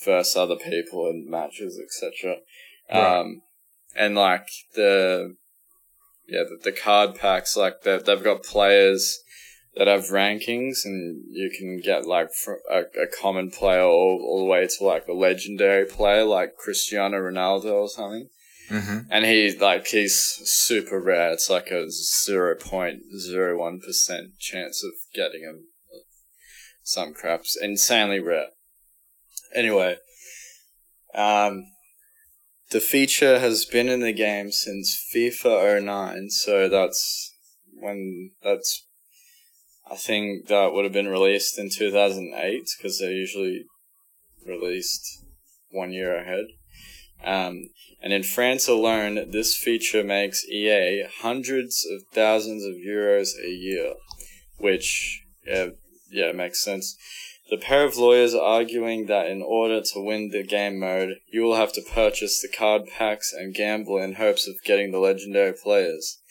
[SPEAKER 1] versus other people in matches, etc.
[SPEAKER 2] Right.
[SPEAKER 1] Um, and like the yeah the, the card packs like they've, they've got players that have rankings and you can get like fr- a, a common player all, all the way to like a legendary player like Cristiano Ronaldo or something.
[SPEAKER 2] Hmm
[SPEAKER 1] And he like he's super rare. It's like a zero point zero one percent chance of getting him. Some craps insanely rare. Anyway, um, the feature has been in the game since FIFA 09, so that's when that's. I think that would have been released in 2008 because they're usually released one year ahead. Um, and in France alone, this feature makes EA hundreds of thousands of euros a year, which, yeah, yeah, makes sense. The pair of lawyers are arguing that in order to win the game mode, you will have to purchase the card packs and gamble in hopes of getting the legendary players.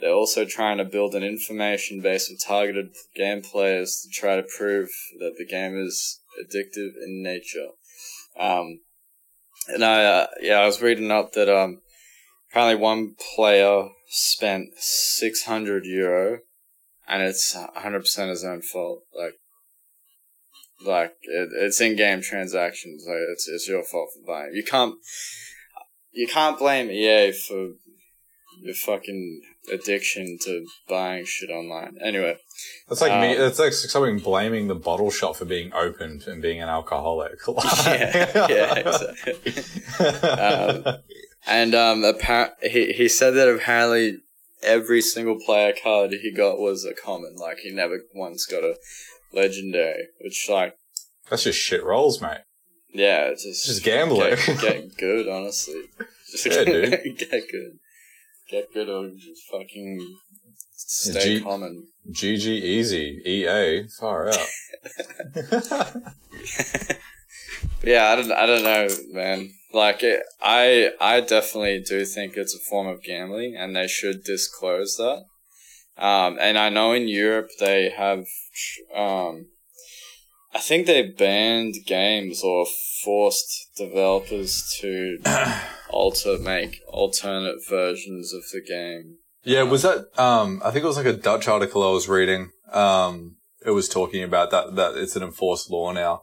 [SPEAKER 1] They're also trying to build an information base of targeted game players to try to prove that the game is addictive in nature. Um, and I, uh, yeah, I was reading up that um, apparently one player spent six hundred euro, and it's hundred percent his own fault. Like, like it, it's in-game transactions. Like, it's it's your fault for buying. You can't, you can't blame EA for your fucking addiction to buying shit online. Anyway,
[SPEAKER 2] That's like me.
[SPEAKER 1] Um,
[SPEAKER 2] That's like something blaming the bottle shop for being opened and being an alcoholic.
[SPEAKER 1] yeah, yeah, exactly. Um, And um, he he said that apparently every single player card he got was a common. Like he never once got a legendary, which like
[SPEAKER 2] That's just shit rolls, mate.
[SPEAKER 1] yeah, it's just
[SPEAKER 2] Just gambling.
[SPEAKER 1] Get, get good, honestly. Just
[SPEAKER 2] Yeah, dude.
[SPEAKER 1] get good, get good, or just fucking stay
[SPEAKER 2] G-
[SPEAKER 1] common.
[SPEAKER 2] GG easy. EA. Far out.
[SPEAKER 1] Yeah, I don't, I don't know, man. Like, it, I, I definitely do think it's a form of gambling, and they should disclose that. Um, and I know in Europe they have, um, I think they banned games or forced developers to alter, make alternate versions of the game.
[SPEAKER 2] Yeah, was that? Um, I think it was like a Dutch article I was reading. Um, it was talking about that that it's an enforced law now,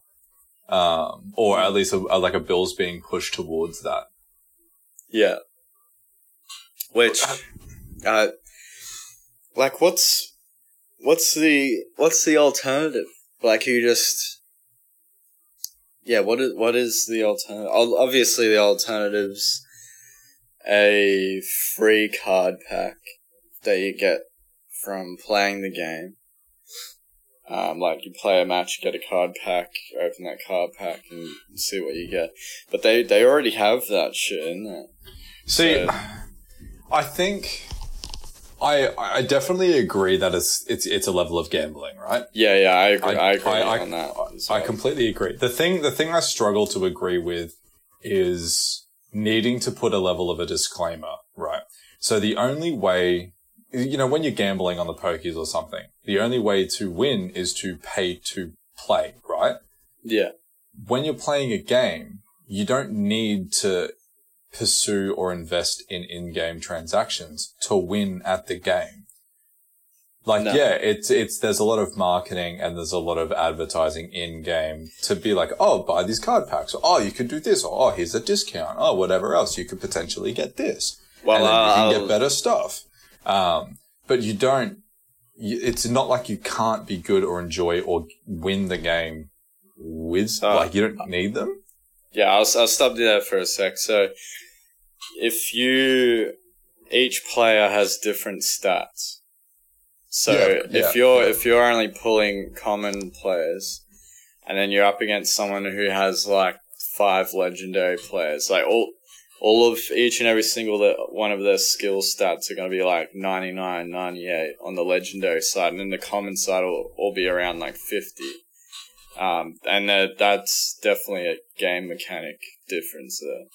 [SPEAKER 2] um, or at least a, a, like a bill's being pushed towards that.
[SPEAKER 1] Yeah. Which, uh, like, what's what's the what's the alternative? Like, you just yeah. What is what is the alternative? Obviously, the alternatives a free card pack that you get from playing the game. Um, like you play a match, you get a card pack, open that card pack, and see what you get. But they they already have that shit in there.
[SPEAKER 2] See, so, I think I I definitely agree that it's it's it's a level of gambling, right?
[SPEAKER 1] Yeah, yeah, I agree. I, I agree I, on that.
[SPEAKER 2] I completely agree. The thing the thing I struggle to agree with is needing to put a level of a disclaimer, right? So the only way you know, when you're gambling on the pokies or something, the only way to win is to pay to play, right?
[SPEAKER 1] Yeah.
[SPEAKER 2] When you're playing a game, you don't need to pursue or invest in in-game transactions to win at the game. Like, no. yeah, it's, it's, there's a lot of marketing and there's a lot of advertising in game to be like, oh, buy these card packs. Or, oh, you could do this. Or, oh, here's a discount. Oh, whatever else. You could potentially get this. Well, and then uh, you can get better stuff. Um, but you don't, you, it's not like you can't be good or enjoy or win the game with, uh, like, you don't need them.
[SPEAKER 1] Yeah, I'll, I'll stop you there for a sec. So, if you, each player has different stats. So yeah, if yeah, you're yeah. if you're only pulling common players, and then you're up against someone who has like five legendary players, like all all of each and every single one of their skill stats are going to be like 99, 98 on the legendary side, and then the common side will all be around like 50. Um, and that, that's definitely a game mechanic difference there.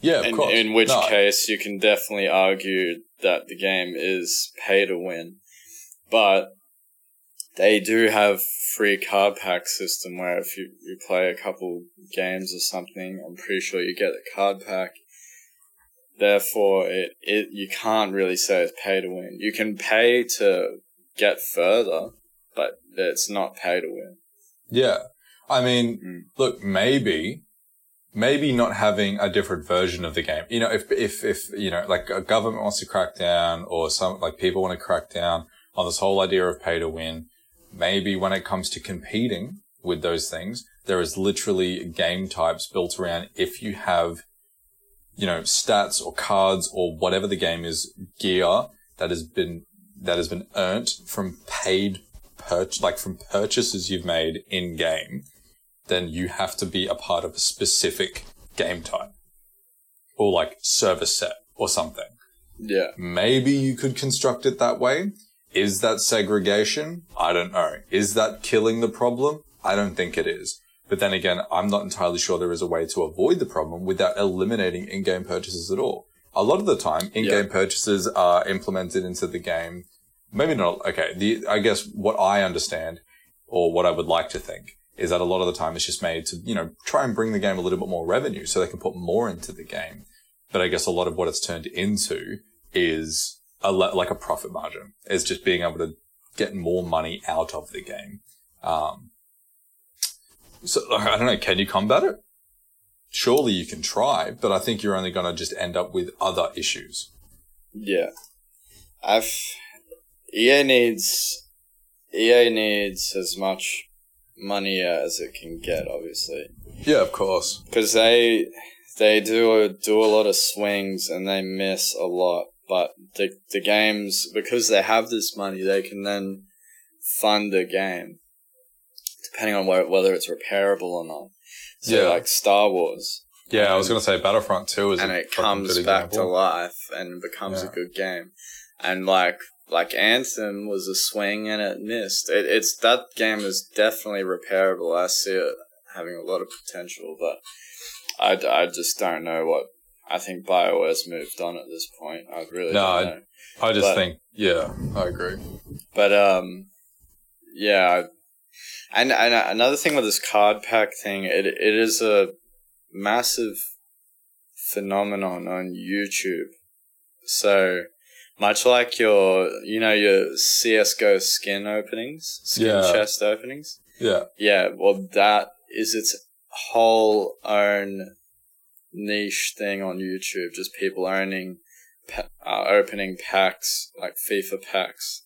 [SPEAKER 2] Yeah, of
[SPEAKER 1] in,
[SPEAKER 2] course.
[SPEAKER 1] In which no. case, you can definitely argue that the game is pay to win. But they do have free card pack system where if you, you play a couple games or something, I'm pretty sure you get a card pack. Therefore, it, it you can't really say it's pay to win. You can pay to get further, but it's not pay to win.
[SPEAKER 2] Yeah. I mean, mm. look, maybe, maybe not having a different version of the game. You know, if, if, if, you know, like a government wants to crack down or some, like people want to crack down on this whole idea of pay to win, maybe when it comes to competing with those things, there is literally game types built around if you have, you know, stats or cards or whatever the game is, gear that has been, that has been earned from paid purch, like from purchases you've made in game, then you have to be a part of a specific game type or like service set or something.
[SPEAKER 1] Yeah.
[SPEAKER 2] Maybe you could construct it that way. Is that segregation? I don't know. Is that killing the problem? I don't think it is. But then again, I'm not entirely sure there is a way to avoid the problem without eliminating in-game purchases at all. A lot of the time, in-game purchases are implemented into the game. Maybe not. Okay. The, I guess what I understand or what I would like to think is that a lot of the time it's just made to, you know, try and bring the game a little bit more revenue so they can put more into the game. But I guess a lot of what it's turned into is a like a profit margin. It's just being able to get more money out of the game. Um, so I don't know. Can you combat it? Surely you can try, but I think you're only going to just end up with other issues.
[SPEAKER 1] Yeah, I've EA needs EA needs as much money as it can get. Obviously.
[SPEAKER 2] Yeah, of course.
[SPEAKER 1] Because they they do a, do a lot of swings and they miss a lot but the the games because they have this money, they can then fund a game, depending on where, whether it's repairable or not. So yeah. like Star Wars.
[SPEAKER 2] Yeah, I was going to say Battlefront Two is,
[SPEAKER 1] and it comes back example. to life and becomes yeah. a good game, and like like Anthem was a swing and it missed. It, it's that game is definitely repairable. I see it having a lot of potential, but I, I just don't know what. I think BioWare's moved on at this point. I really
[SPEAKER 2] No,
[SPEAKER 1] don't
[SPEAKER 2] I- I just
[SPEAKER 1] But-
[SPEAKER 2] think, yeah, I agree.
[SPEAKER 1] But um, yeah, and and another thing with this card pack thing, it it is a massive phenomenon on YouTube. So much like your, you know, your CS:GO skin openings, skin
[SPEAKER 2] Yeah.
[SPEAKER 1] chest openings.
[SPEAKER 2] Yeah,
[SPEAKER 1] Yeah, well, that is its whole own niche thing on YouTube. Just people owning, uh, opening packs like FIFA packs,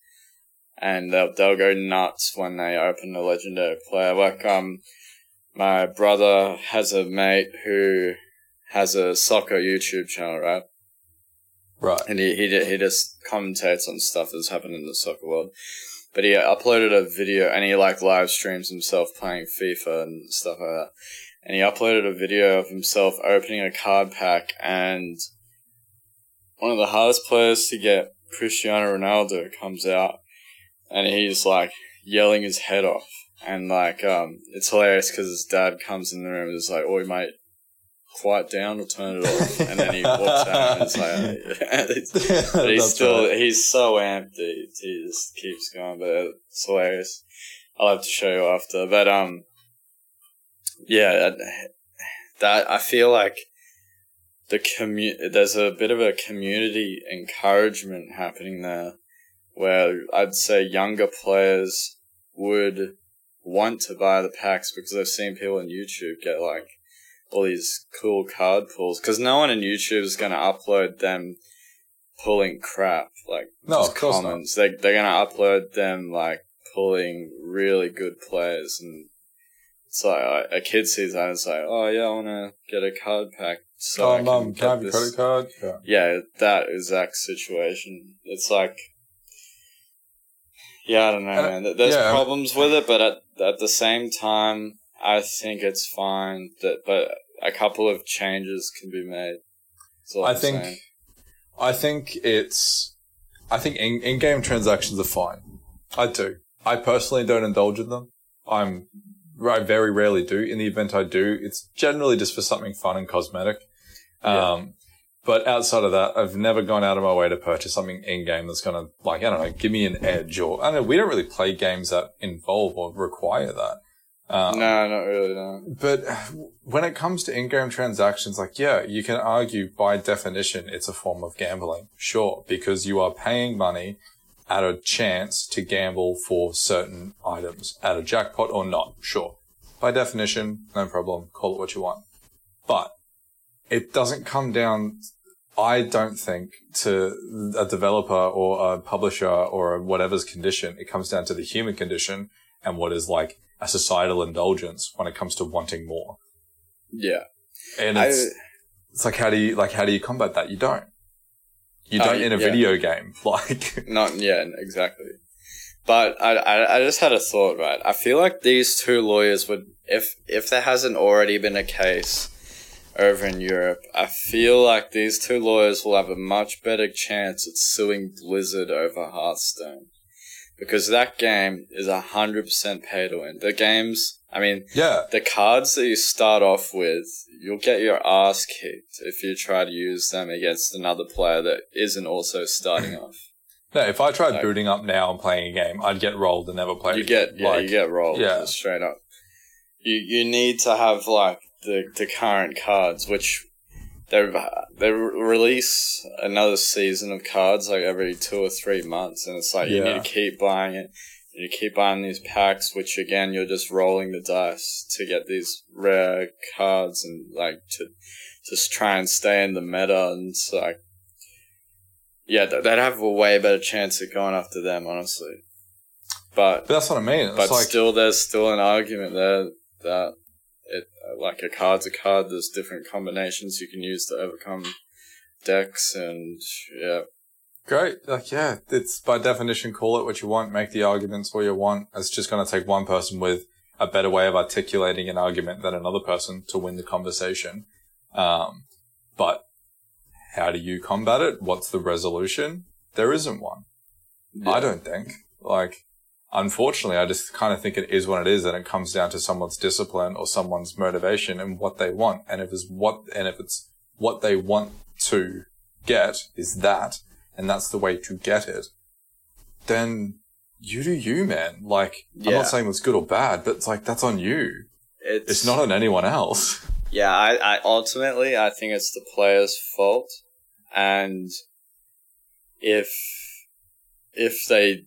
[SPEAKER 1] and they'll they'll go nuts when they open a legendary player. Like um, my brother has a mate who has a soccer YouTube channel, right?
[SPEAKER 2] Right.
[SPEAKER 1] and he he, he just commentates on stuff that's happened in the soccer world. But he uploaded a video and he like live streams himself playing FIFA and stuff like that. And he uploaded a video of himself opening a card pack and one of the hardest players to get, Cristiano Ronaldo, comes out and he's like yelling his head off. And like, um, it's hilarious because his dad comes in the room and is like, "Oi, mate, quiet down or turn it off." And then he walks out and it's like, but he's still
[SPEAKER 2] right.
[SPEAKER 1] he's so amped. He, he just keeps going, but it's hilarious. I'll have to show you after. But um, yeah, that, I feel like the commu- there's a bit of a community encouragement happening there, where I'd say younger players would want to buy the packs because I've seen people on YouTube get like all these cool card pulls because no one in YouTube is going to upload them pulling crap like
[SPEAKER 2] No,
[SPEAKER 1] just
[SPEAKER 2] of course not.
[SPEAKER 1] They they're going to upload them like pulling really good players and it's like a kid sees that and it's like oh yeah I want to get a card pack so I
[SPEAKER 2] oh, mum,
[SPEAKER 1] get
[SPEAKER 2] can I have your
[SPEAKER 1] this-
[SPEAKER 2] credit card? Yeah.
[SPEAKER 1] yeah, that exact situation. It's like, yeah, I don't know,
[SPEAKER 2] Uh,
[SPEAKER 1] man. There's
[SPEAKER 2] yeah.
[SPEAKER 1] problems with it, but at at the same time, I think it's fine. That, but a couple of changes can be made.
[SPEAKER 2] I
[SPEAKER 1] I'm
[SPEAKER 2] think,
[SPEAKER 1] saying.
[SPEAKER 2] I think it's, I think in, in-game transactions are fine. I do. I personally don't indulge in them. I'm, I very rarely do. In the event I do, it's generally just for something fun and cosmetic.
[SPEAKER 1] Yeah.
[SPEAKER 2] Um, but outside of that, I've never gone out of my way to purchase something in game that's going to, like, I don't know, give me an edge or, I don't know, we don't really play games that involve or require that. Um,
[SPEAKER 1] no, not really. No.
[SPEAKER 2] but when it comes to in-game transactions, like, yeah, you can argue by definition it's a form of gambling. Sure, because you are paying money at a chance to gamble for certain items at a jackpot or not. Sure. By definition, no problem. Call it what you want. But it doesn't come down, I don't think, to a developer or a publisher or whatever's condition. It comes down to the human condition and what is like a societal indulgence when it comes to wanting more.
[SPEAKER 1] Yeah,
[SPEAKER 2] And
[SPEAKER 1] I,
[SPEAKER 2] it's, it's like, how do you, like, how do you combat that? You don't. You don't in a
[SPEAKER 1] yeah.
[SPEAKER 2] video game. Like,
[SPEAKER 1] not yeah, exactly. But I, I, I just had a thought. Right, I feel like these two lawyers would, if if there hasn't already been a case over in Europe, I feel like these two lawyers will have a much better chance at suing Blizzard over Hearthstone. Because that game is a hundred percent pay to win. The games, I mean,
[SPEAKER 2] yeah.
[SPEAKER 1] the cards that you start off with, you'll get your ass kicked if you try to use them against another player that isn't also starting off.
[SPEAKER 2] No, if I tried
[SPEAKER 1] Like-
[SPEAKER 2] booting up now and playing a game, I'd get rolled and never play.
[SPEAKER 1] You
[SPEAKER 2] it
[SPEAKER 1] get yeah,
[SPEAKER 2] Like,
[SPEAKER 1] you get rolled
[SPEAKER 2] yeah.
[SPEAKER 1] straight up. You you need to have like the the current cards, which they they release another season of cards like every two or three months, and it's like you need to keep buying it. You keep buying these packs, which again you're just rolling the dice to get these rare cards and like to just try and stay in the meta, and it's like. Yeah, they'd have a way better chance of going after them, honestly. But
[SPEAKER 2] But that's what I mean. It's
[SPEAKER 1] but
[SPEAKER 2] like,
[SPEAKER 1] still, there's still an argument there that like a card's a card. There's different combinations you can use to overcome decks, and yeah,
[SPEAKER 2] Great. Like, yeah, it's by definition, call it what you want, make the arguments what you want. It's just going to take one person with a better way of articulating an argument than another person to win the conversation. Um, but how do you combat it? What's the resolution? There isn't one. I don't think. Like, unfortunately, I just kind of think it is what it is, and it comes down to someone's discipline or someone's motivation and what they want. And if it's what, and if it's what they want to get is that, and that's the way to get it, then you do you, man. Like, I'm not saying it's good or bad, but it's like, that's on you.
[SPEAKER 1] It's,
[SPEAKER 2] It's not on anyone else.
[SPEAKER 1] Yeah, I, I ultimately I think it's the player's fault, and if if they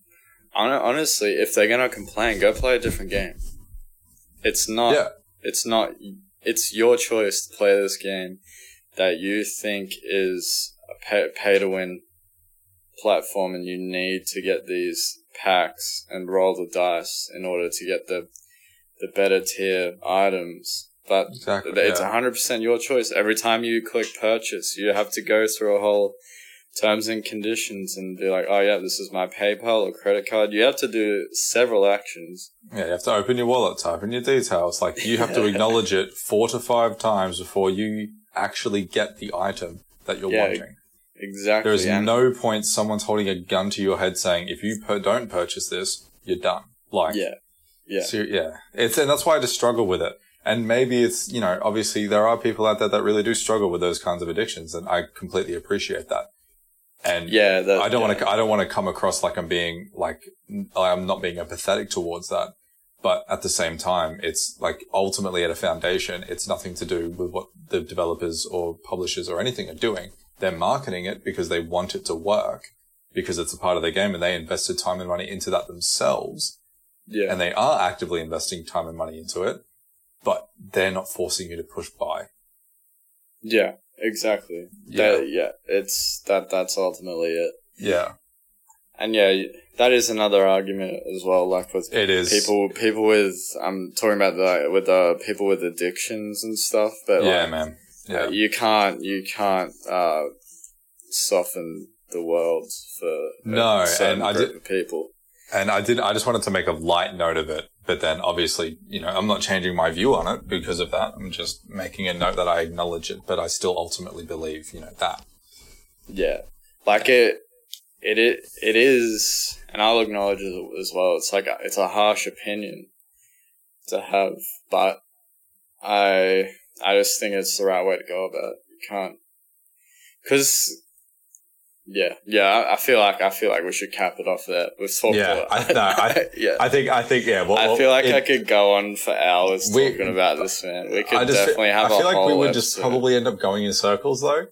[SPEAKER 1] honestly if they're gonna complain, go play a different game. It's not.
[SPEAKER 2] yeah.
[SPEAKER 1] It's not. It's your choice to play this game that you think is a pay, pay to win platform, and you need to get these packs and roll the dice in order to get the the better tier items. But
[SPEAKER 2] Exactly.
[SPEAKER 1] it's
[SPEAKER 2] yeah.
[SPEAKER 1] hundred percent your choice. Every time you click purchase, you have to go through a whole terms and conditions and be like, "Oh yeah, this is my PayPal or credit card." You have to do several actions.
[SPEAKER 2] Yeah, you have to open your wallet, type in your details. Like you have to acknowledge it four to five times before you actually get the item that you're
[SPEAKER 1] Yeah,
[SPEAKER 2] wanting.
[SPEAKER 1] Exactly.
[SPEAKER 2] There is
[SPEAKER 1] and-
[SPEAKER 2] no point someone's holding a gun to your head saying, if you per- don't purchase this, you're done. Like,
[SPEAKER 1] Yeah. Yeah.
[SPEAKER 2] so, yeah. It's, and that's why I just struggle with it. And maybe it's, you know, obviously there are people out there that really do struggle with those kinds of addictions and I completely appreciate that. And
[SPEAKER 1] Yeah. That,
[SPEAKER 2] I don't
[SPEAKER 1] yeah.
[SPEAKER 2] want to. I don't want to come across like I'm being like I'm not being empathetic towards that. But at the same time, it's like ultimately at a foundation, it's nothing to do with what the developers or publishers or anything are doing. They're marketing it because they want it to work, because it's a part of their game, and they invested time and money into that themselves,
[SPEAKER 1] Yeah.
[SPEAKER 2] and they are actively investing time and money into it. But they're not forcing you to push buy.
[SPEAKER 1] Yeah. Exactly.
[SPEAKER 2] Yeah.
[SPEAKER 1] That, yeah. It's that. That's ultimately it.
[SPEAKER 2] Yeah,
[SPEAKER 1] And yeah, that is another argument as well. Like with
[SPEAKER 2] it is.
[SPEAKER 1] people, people with I'm talking about the with the people with addictions and stuff. But
[SPEAKER 2] yeah,
[SPEAKER 1] like,
[SPEAKER 2] man. Yeah,
[SPEAKER 1] you can't you can't uh, soften the world for
[SPEAKER 2] No, and I did-
[SPEAKER 1] people.
[SPEAKER 2] And I did. I just wanted to make a light note of it, but then obviously, you know, I'm not changing my view on it because of that. I'm just making a note that I acknowledge it, but I still ultimately believe, you know, that.
[SPEAKER 1] Yeah, like it, it, it, it is, and I'll acknowledge it as well. It's like it's a harsh opinion to have, but I, I just think it's the right way to go about it. You can't, because. Yeah, yeah. I- I feel like I feel like we should cap it off there. We've talked.
[SPEAKER 2] Yeah. I- no, I-
[SPEAKER 1] yeah.
[SPEAKER 2] I think. I think. Yeah. Well,
[SPEAKER 1] I feel like
[SPEAKER 2] it-
[SPEAKER 1] I could go on for hours
[SPEAKER 2] We-
[SPEAKER 1] talking about this man. We could
[SPEAKER 2] I just
[SPEAKER 1] definitely have
[SPEAKER 2] I feel
[SPEAKER 1] a
[SPEAKER 2] like we would just probably end up going in circles though,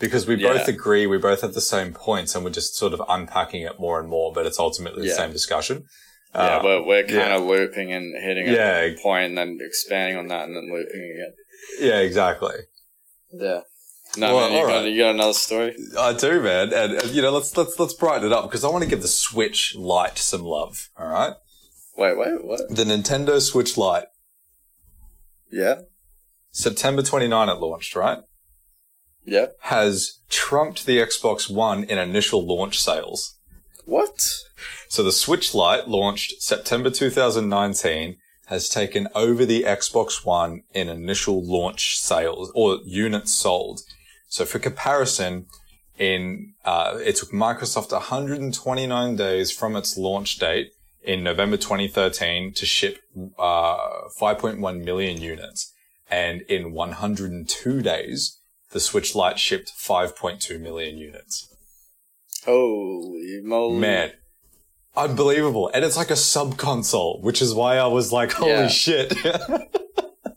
[SPEAKER 2] because we
[SPEAKER 1] Yeah.
[SPEAKER 2] both agree, we both have the same points, and we're just sort of unpacking it more and more. But it's ultimately the
[SPEAKER 1] Yeah.
[SPEAKER 2] same discussion.
[SPEAKER 1] Yeah, we're, we're um, kind
[SPEAKER 2] yeah.
[SPEAKER 1] of looping and hitting
[SPEAKER 2] Yeah.
[SPEAKER 1] a point and then expanding on that and then looping again.
[SPEAKER 2] yeah, exactly.
[SPEAKER 1] Yeah. No,
[SPEAKER 2] Well,
[SPEAKER 1] man, you, got,
[SPEAKER 2] alright.
[SPEAKER 1] you got another story?
[SPEAKER 2] I do, man, and, and you know, let's let's let's brighten it up because I want to give the Switch Lite some love. All right,
[SPEAKER 1] Wait, wait, what?
[SPEAKER 2] the Nintendo Switch Lite.
[SPEAKER 1] Yeah.
[SPEAKER 2] September 29 it launched, right?
[SPEAKER 1] Yeah.
[SPEAKER 2] Has trumped the Xbox One in initial launch sales.
[SPEAKER 1] What?
[SPEAKER 2] So the Switch Lite launched September 2019 has taken over the Xbox One in initial launch sales or units sold. So for comparison, in uh, it took Microsoft 129 days from its launch date in November 2013 to ship uh, 5.1 million units, and in 102 days, the Switch Lite shipped 5.2 million units.
[SPEAKER 1] Holy moly.
[SPEAKER 2] Man, unbelievable. And it's like a sub console, which is why I was like, holy
[SPEAKER 1] Yeah.
[SPEAKER 2] shit.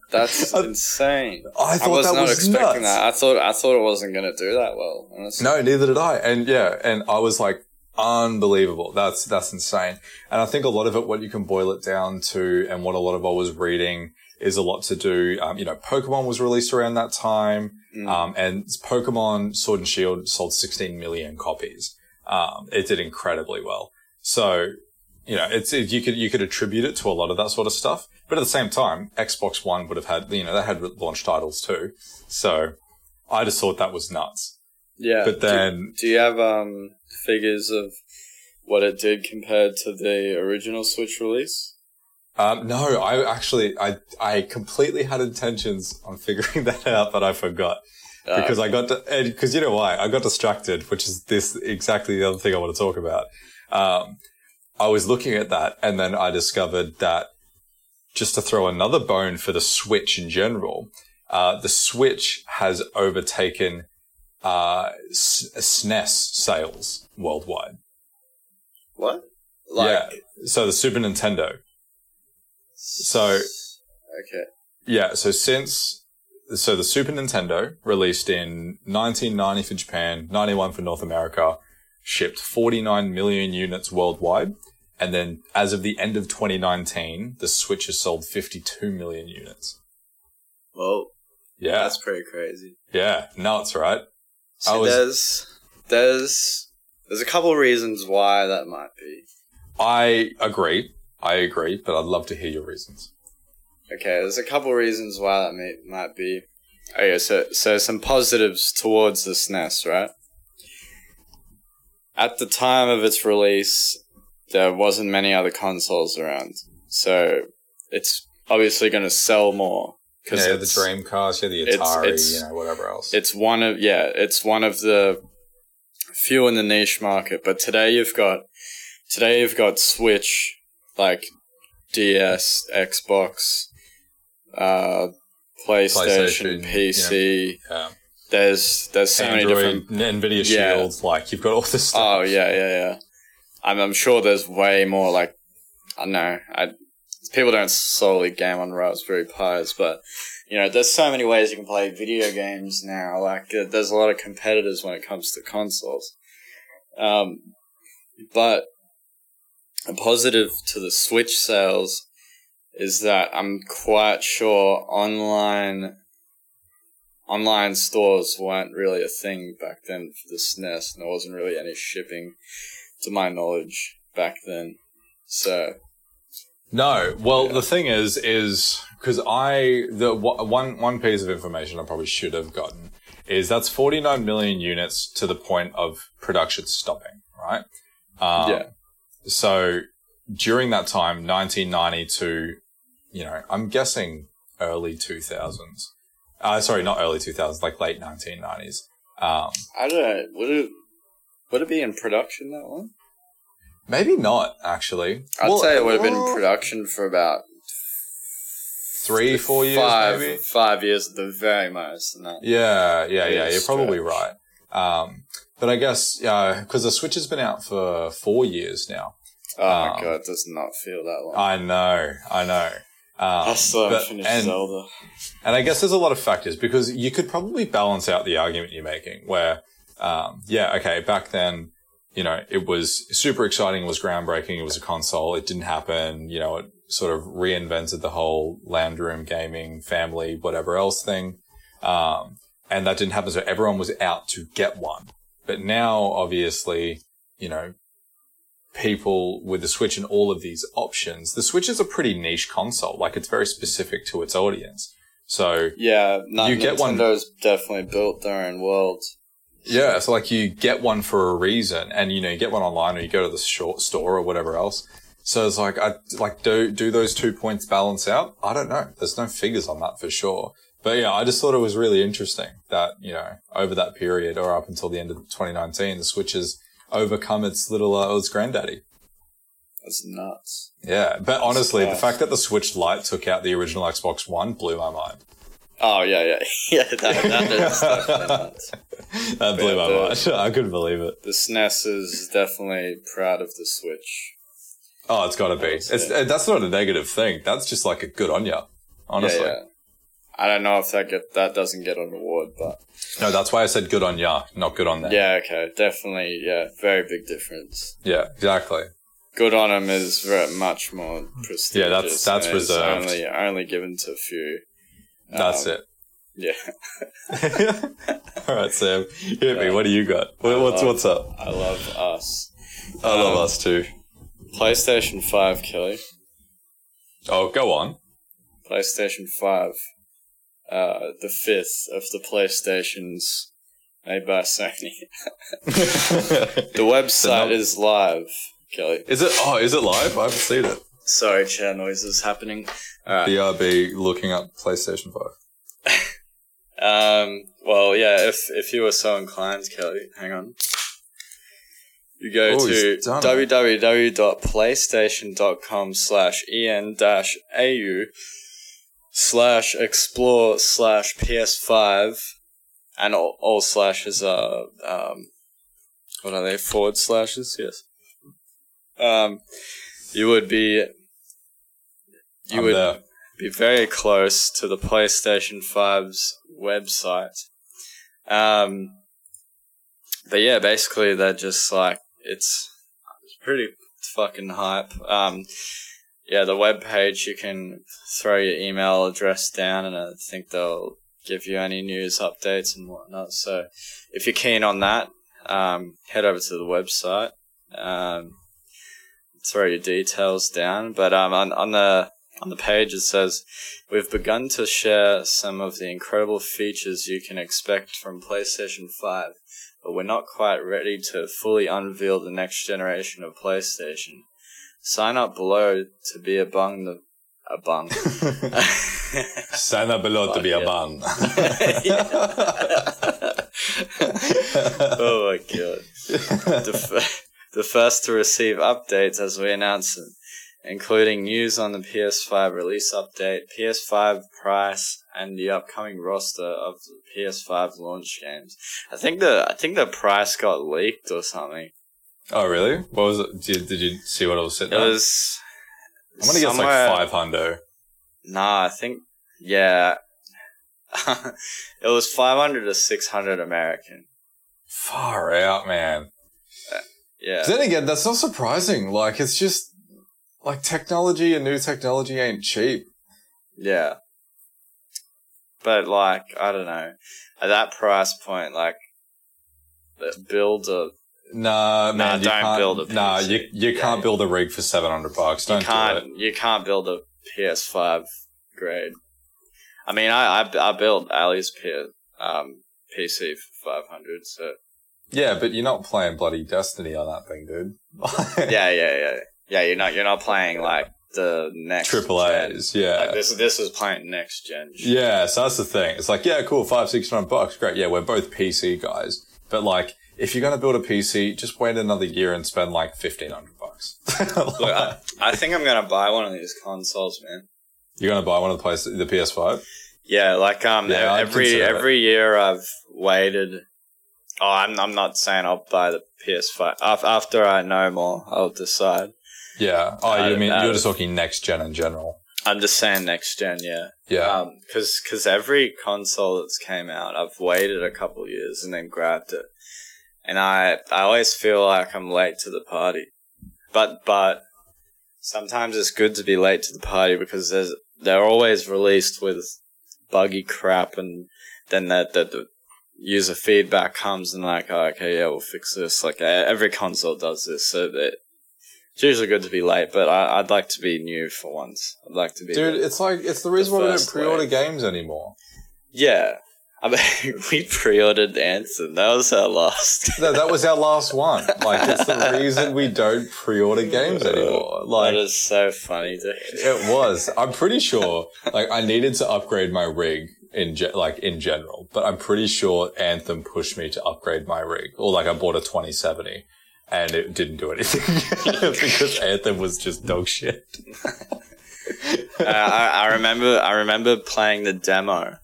[SPEAKER 1] That's
[SPEAKER 2] I-
[SPEAKER 1] insane.
[SPEAKER 2] I
[SPEAKER 1] I
[SPEAKER 2] thought
[SPEAKER 1] was
[SPEAKER 2] that
[SPEAKER 1] not
[SPEAKER 2] was
[SPEAKER 1] expecting
[SPEAKER 2] nuts.
[SPEAKER 1] that. I thought I thought it wasn't going to do that well. Honestly.
[SPEAKER 2] No, neither did I. And yeah, and I was like, unbelievable. That's, that's insane. And I think a lot of it, what you can boil it down to and what a lot of I was reading is a lot to do. Um, you know, Pokemon was released around that time.
[SPEAKER 1] Mm.
[SPEAKER 2] Um, and Pokemon Sword and Shield sold 16 million copies. Um, it did incredibly well. So, you know, it's, it, you could, you could attribute it to a lot of that sort of stuff. But at the same time, Xbox One would have had, you know, they had launch titles too. So I just thought that was nuts.
[SPEAKER 1] yeah.
[SPEAKER 2] But then,
[SPEAKER 1] do, you have um figures of what it did compared to the original Switch release?
[SPEAKER 2] um, no, I actually, I, I completely had intentions on figuring that out, but I forgot.
[SPEAKER 1] Uh,
[SPEAKER 2] because I got to, because you know why? I got distracted, which is this exactly the other thing I want to talk about. Um, I was looking at that and then I discovered that just to throw another bone for the Switch in general, uh, the Switch has overtaken uh, S- SNES sales worldwide.
[SPEAKER 1] What?
[SPEAKER 2] yeah. So the Super Nintendo. So
[SPEAKER 1] Okay.
[SPEAKER 2] yeah, so since so the Super Nintendo released in 1990 for Japan, 91 for North America, shipped 49 million units worldwide, and then as of the end of 2019, the Switch has sold 52 million units.
[SPEAKER 1] Well,
[SPEAKER 2] Yeah,
[SPEAKER 1] that's pretty crazy.
[SPEAKER 2] yeah, nuts, right?
[SPEAKER 1] So
[SPEAKER 2] was-
[SPEAKER 1] there's there's there's a couple of reasons why that might be.
[SPEAKER 2] I agree, I agree, but I'd love to hear your reasons.
[SPEAKER 1] Okay, there's a couple of reasons why that may, might be. Okay, so so some positives towards the SNES, right? At the time of its release, there wasn't many other consoles around, so it's obviously going to sell more
[SPEAKER 2] Yeah, the Dreamcast, yeah, the
[SPEAKER 1] it's-
[SPEAKER 2] Atari,
[SPEAKER 1] it's-
[SPEAKER 2] you know, whatever else.
[SPEAKER 1] it's one of yeah, it's one of the few in the niche market. But today you've got today you've got Switch, like DS, Xbox, uh, PlayStation,
[SPEAKER 2] PlayStation,
[SPEAKER 1] PC.
[SPEAKER 2] yeah.
[SPEAKER 1] There's there's so many different.
[SPEAKER 2] Nvidia
[SPEAKER 1] Yeah.
[SPEAKER 2] Like you've got all this stuff.
[SPEAKER 1] Oh yeah, yeah, yeah. I'm I'm sure there's way more. Like I don't know. I people don't solely game on Raspberry Pis, but you know, there's so many ways you can play video games now. Like uh, there's a lot of competitors when it comes to consoles. Um, but a positive to the Switch sales is that I'm quite sure online online stores weren't really a thing back then for the SNES, and there wasn't really any shipping, to my knowledge, back then. So
[SPEAKER 2] No, well,
[SPEAKER 1] Yeah.
[SPEAKER 2] the thing is, is because I the one one piece of information I probably should have gotten is that's 49 million units to the point of production stopping, right? Um,
[SPEAKER 1] yeah,
[SPEAKER 2] So during that time, 1990 to, you know, I'm guessing early 2000s. Uh, sorry, not early 2000s, like late 1990s. Um,
[SPEAKER 1] I don't know. Would it would it be in production that one?
[SPEAKER 2] maybe not actually.
[SPEAKER 1] I'd
[SPEAKER 2] Well,
[SPEAKER 1] say it would have been in production for about
[SPEAKER 2] three, four years,
[SPEAKER 1] five,
[SPEAKER 2] maybe.
[SPEAKER 1] five years at the very most.
[SPEAKER 2] Yeah, yeah, yeah. You're probably right. Um, but I guess because the Switch has been out for four years now.
[SPEAKER 1] Oh my
[SPEAKER 2] Um,
[SPEAKER 1] god, it does not feel that long.
[SPEAKER 2] I know, I know. Um,
[SPEAKER 1] I still haven't finished
[SPEAKER 2] and,
[SPEAKER 1] Zelda.
[SPEAKER 2] and I guess there's a lot of factors because you could probably balance out the argument you're making where, um, yeah, okay, back then, you know, it was super exciting, it was groundbreaking, it was a console, it didn't happen, you know, it sort of reinvented the whole land room gaming, family, whatever else thing. Um, and that didn't happen, so everyone was out to get one. But now, obviously, you know, people with the Switch and all of these options, the Switch is a pretty niche console. Like it's very specific to its audience. So
[SPEAKER 1] Yeah, no,
[SPEAKER 2] You get one-
[SPEAKER 1] Nintendo's definitely built their own world.
[SPEAKER 2] yeah, so like you get one for a reason, and you know you get one online or you go to the short store or whatever else. So it's like I like do do those two points balance out? I don't know. There's no figures on that for sure. But yeah, I just thought it was really interesting that you know over that period or up until the end of 2019, the Switch has overcome its little uh, its granddaddy.
[SPEAKER 1] That's nuts.
[SPEAKER 2] Yeah, but honestly, the fact that the Switch Lite took out the original Xbox One blew my mind.
[SPEAKER 1] Oh yeah, yeah, yeah. That, that is definitely nuts.
[SPEAKER 2] That blew my
[SPEAKER 1] Yeah,
[SPEAKER 2] mind. I couldn't believe it.
[SPEAKER 1] The SNES is definitely proud of the Switch.
[SPEAKER 2] Oh, it's got to be.
[SPEAKER 1] That's
[SPEAKER 2] It's,
[SPEAKER 1] it.
[SPEAKER 2] that's not a negative thing. That's just like a good on ya. Honestly,
[SPEAKER 1] Yeah, yeah. I don't know if that get that doesn't get an award, but
[SPEAKER 2] no, that's why I said good on ya, not good on them.
[SPEAKER 1] yeah, okay, definitely, yeah, very big difference.
[SPEAKER 2] yeah, exactly.
[SPEAKER 1] Good on him is very much more prestigious.
[SPEAKER 2] Yeah, that's- that's reserved.
[SPEAKER 1] Only only given to a few.
[SPEAKER 2] That's
[SPEAKER 1] Um,
[SPEAKER 2] it.
[SPEAKER 1] Yeah,
[SPEAKER 2] All right, Sam, hit me. What do you got? What, what's
[SPEAKER 1] Uh,
[SPEAKER 2] what's up?
[SPEAKER 1] I love us.
[SPEAKER 2] I love
[SPEAKER 1] um,
[SPEAKER 2] us too.
[SPEAKER 1] PlayStation Five, Kelly.
[SPEAKER 2] Oh, go on.
[SPEAKER 1] PlayStation 5, uh, the fifth of the PlayStations made by Sony. The website is live, Kelly.
[SPEAKER 2] Is it? Oh, is it live? I haven't seen it.
[SPEAKER 1] Sorry, chair noises happening. Alright.
[SPEAKER 2] BRB looking up PlayStation Five.
[SPEAKER 1] Um, well, yeah, if, if you were so inclined, Kelly, hang on. You go
[SPEAKER 2] Oh,
[SPEAKER 1] to
[SPEAKER 2] he's done it.
[SPEAKER 1] www.playstation.com slash en dash au slash explore slash PS5 and all, all slashes are um what are they forward slashes yes um you would be you
[SPEAKER 2] I'm
[SPEAKER 1] would
[SPEAKER 2] there.
[SPEAKER 1] be very close to the PlayStation 5's website. Um, but yeah, basically they're just like it's, it's pretty fucking hype. Um, yeah, the web page you can throw your email address down, and I think they'll give you any news updates and whatnot. So if you're keen on that, um, head over to the website. Um, throw your details down, but um, on on the on the page it says we've begun to share some of the incredible features you can expect from PlayStation 5 but we're not quite ready to fully unveil the next generation of PlayStation. Sign up below to be among the a bung.
[SPEAKER 2] Sign up below to be a
[SPEAKER 1] yeah.
[SPEAKER 2] bun.
[SPEAKER 1] oh my god. The, f- the first to receive updates as we announce them, including news on the PS5 release update, PS5 price, and the upcoming roster of the PS5 launch games. I think the I think the price got leaked or something.
[SPEAKER 2] Oh, really? What was it? Did, did you see what it was sitting
[SPEAKER 1] It
[SPEAKER 2] at?
[SPEAKER 1] was.
[SPEAKER 2] I'm gonna guess
[SPEAKER 1] somewhere-
[SPEAKER 2] like five hundo.
[SPEAKER 1] Nah, I think yeah. it was five hundred to six hundred American.
[SPEAKER 2] Far out, man.
[SPEAKER 1] Uh, yeah.
[SPEAKER 2] Then again, that's not surprising. Like, it's just like technology and new technology ain't cheap.
[SPEAKER 1] Yeah. But like, I don't know. At that price point, like build a
[SPEAKER 2] Nah,
[SPEAKER 1] Nah,
[SPEAKER 2] man, you
[SPEAKER 1] don't
[SPEAKER 2] can't
[SPEAKER 1] build a
[SPEAKER 2] Nah, you you can't build a rig for seven hundred bucks.
[SPEAKER 1] you
[SPEAKER 2] Don't do it.
[SPEAKER 1] can't you can't build a PS5 grade. I mean, I I, I built Ali's P, um, PC for 500, so
[SPEAKER 2] Yeah, but you're not playing bloody Destiny on that thing, dude.
[SPEAKER 1] yeah, yeah, yeah. Yeah, you're not you're not playing like the next
[SPEAKER 2] Triple
[SPEAKER 1] gen.
[SPEAKER 2] A's, yeah.
[SPEAKER 1] Like, this this is playing next gen. shit.
[SPEAKER 2] Yeah, so that's the thing. It's like, yeah, cool, five, six hundred bucks, great. Yeah, we're both PC guys, but like, if you're gonna build a PC, just wait another year and spend like fifteen hundred bucks.
[SPEAKER 1] Look, I, I think I'm gonna buy one of these consoles, man.
[SPEAKER 2] you're gonna buy one of the place, the PS5.
[SPEAKER 1] Yeah, like um,
[SPEAKER 2] Yeah,
[SPEAKER 1] every every year I've waited. Oh, I'm I'm not saying I'll buy the PS5 Af- after I know more. I'll decide.
[SPEAKER 2] Yeah. Oh, you mean
[SPEAKER 1] out
[SPEAKER 2] you're just talking next gen in general?
[SPEAKER 1] I'm just saying next gen, yeah.
[SPEAKER 2] Yeah.
[SPEAKER 1] Um, cause, 'cause every console that's came out, I've waited a couple years and then grabbed it, and I I always feel like I'm late to the party, but but sometimes it's good to be late to the party because there's they're always released with buggy crap, and then that that the user feedback comes and like oh, okay yeah we'll fix this like every console does this so that. It's usually good to be late, but I, I'd like to be new for once. I'd like to be
[SPEAKER 2] Dude,
[SPEAKER 1] the-
[SPEAKER 2] it's like it's the reason why we don't pre-order
[SPEAKER 1] wave.
[SPEAKER 2] games anymore.
[SPEAKER 1] Yeah. I mean, we pre-ordered Anthem. That was our last.
[SPEAKER 2] No, that was our last one. Like, it's the reason we don't pre-order games anymore. Like,
[SPEAKER 1] that is so funny, dude.
[SPEAKER 2] It was. I'm pretty sure. Like, I needed to upgrade my rig in ge- like in general, but I'm pretty sure Anthem pushed me to upgrade my rig, or like I bought a 2070, and it didn't do anything because Anthem was just dog shit.
[SPEAKER 1] Uh, I, I remember. I remember playing the demo,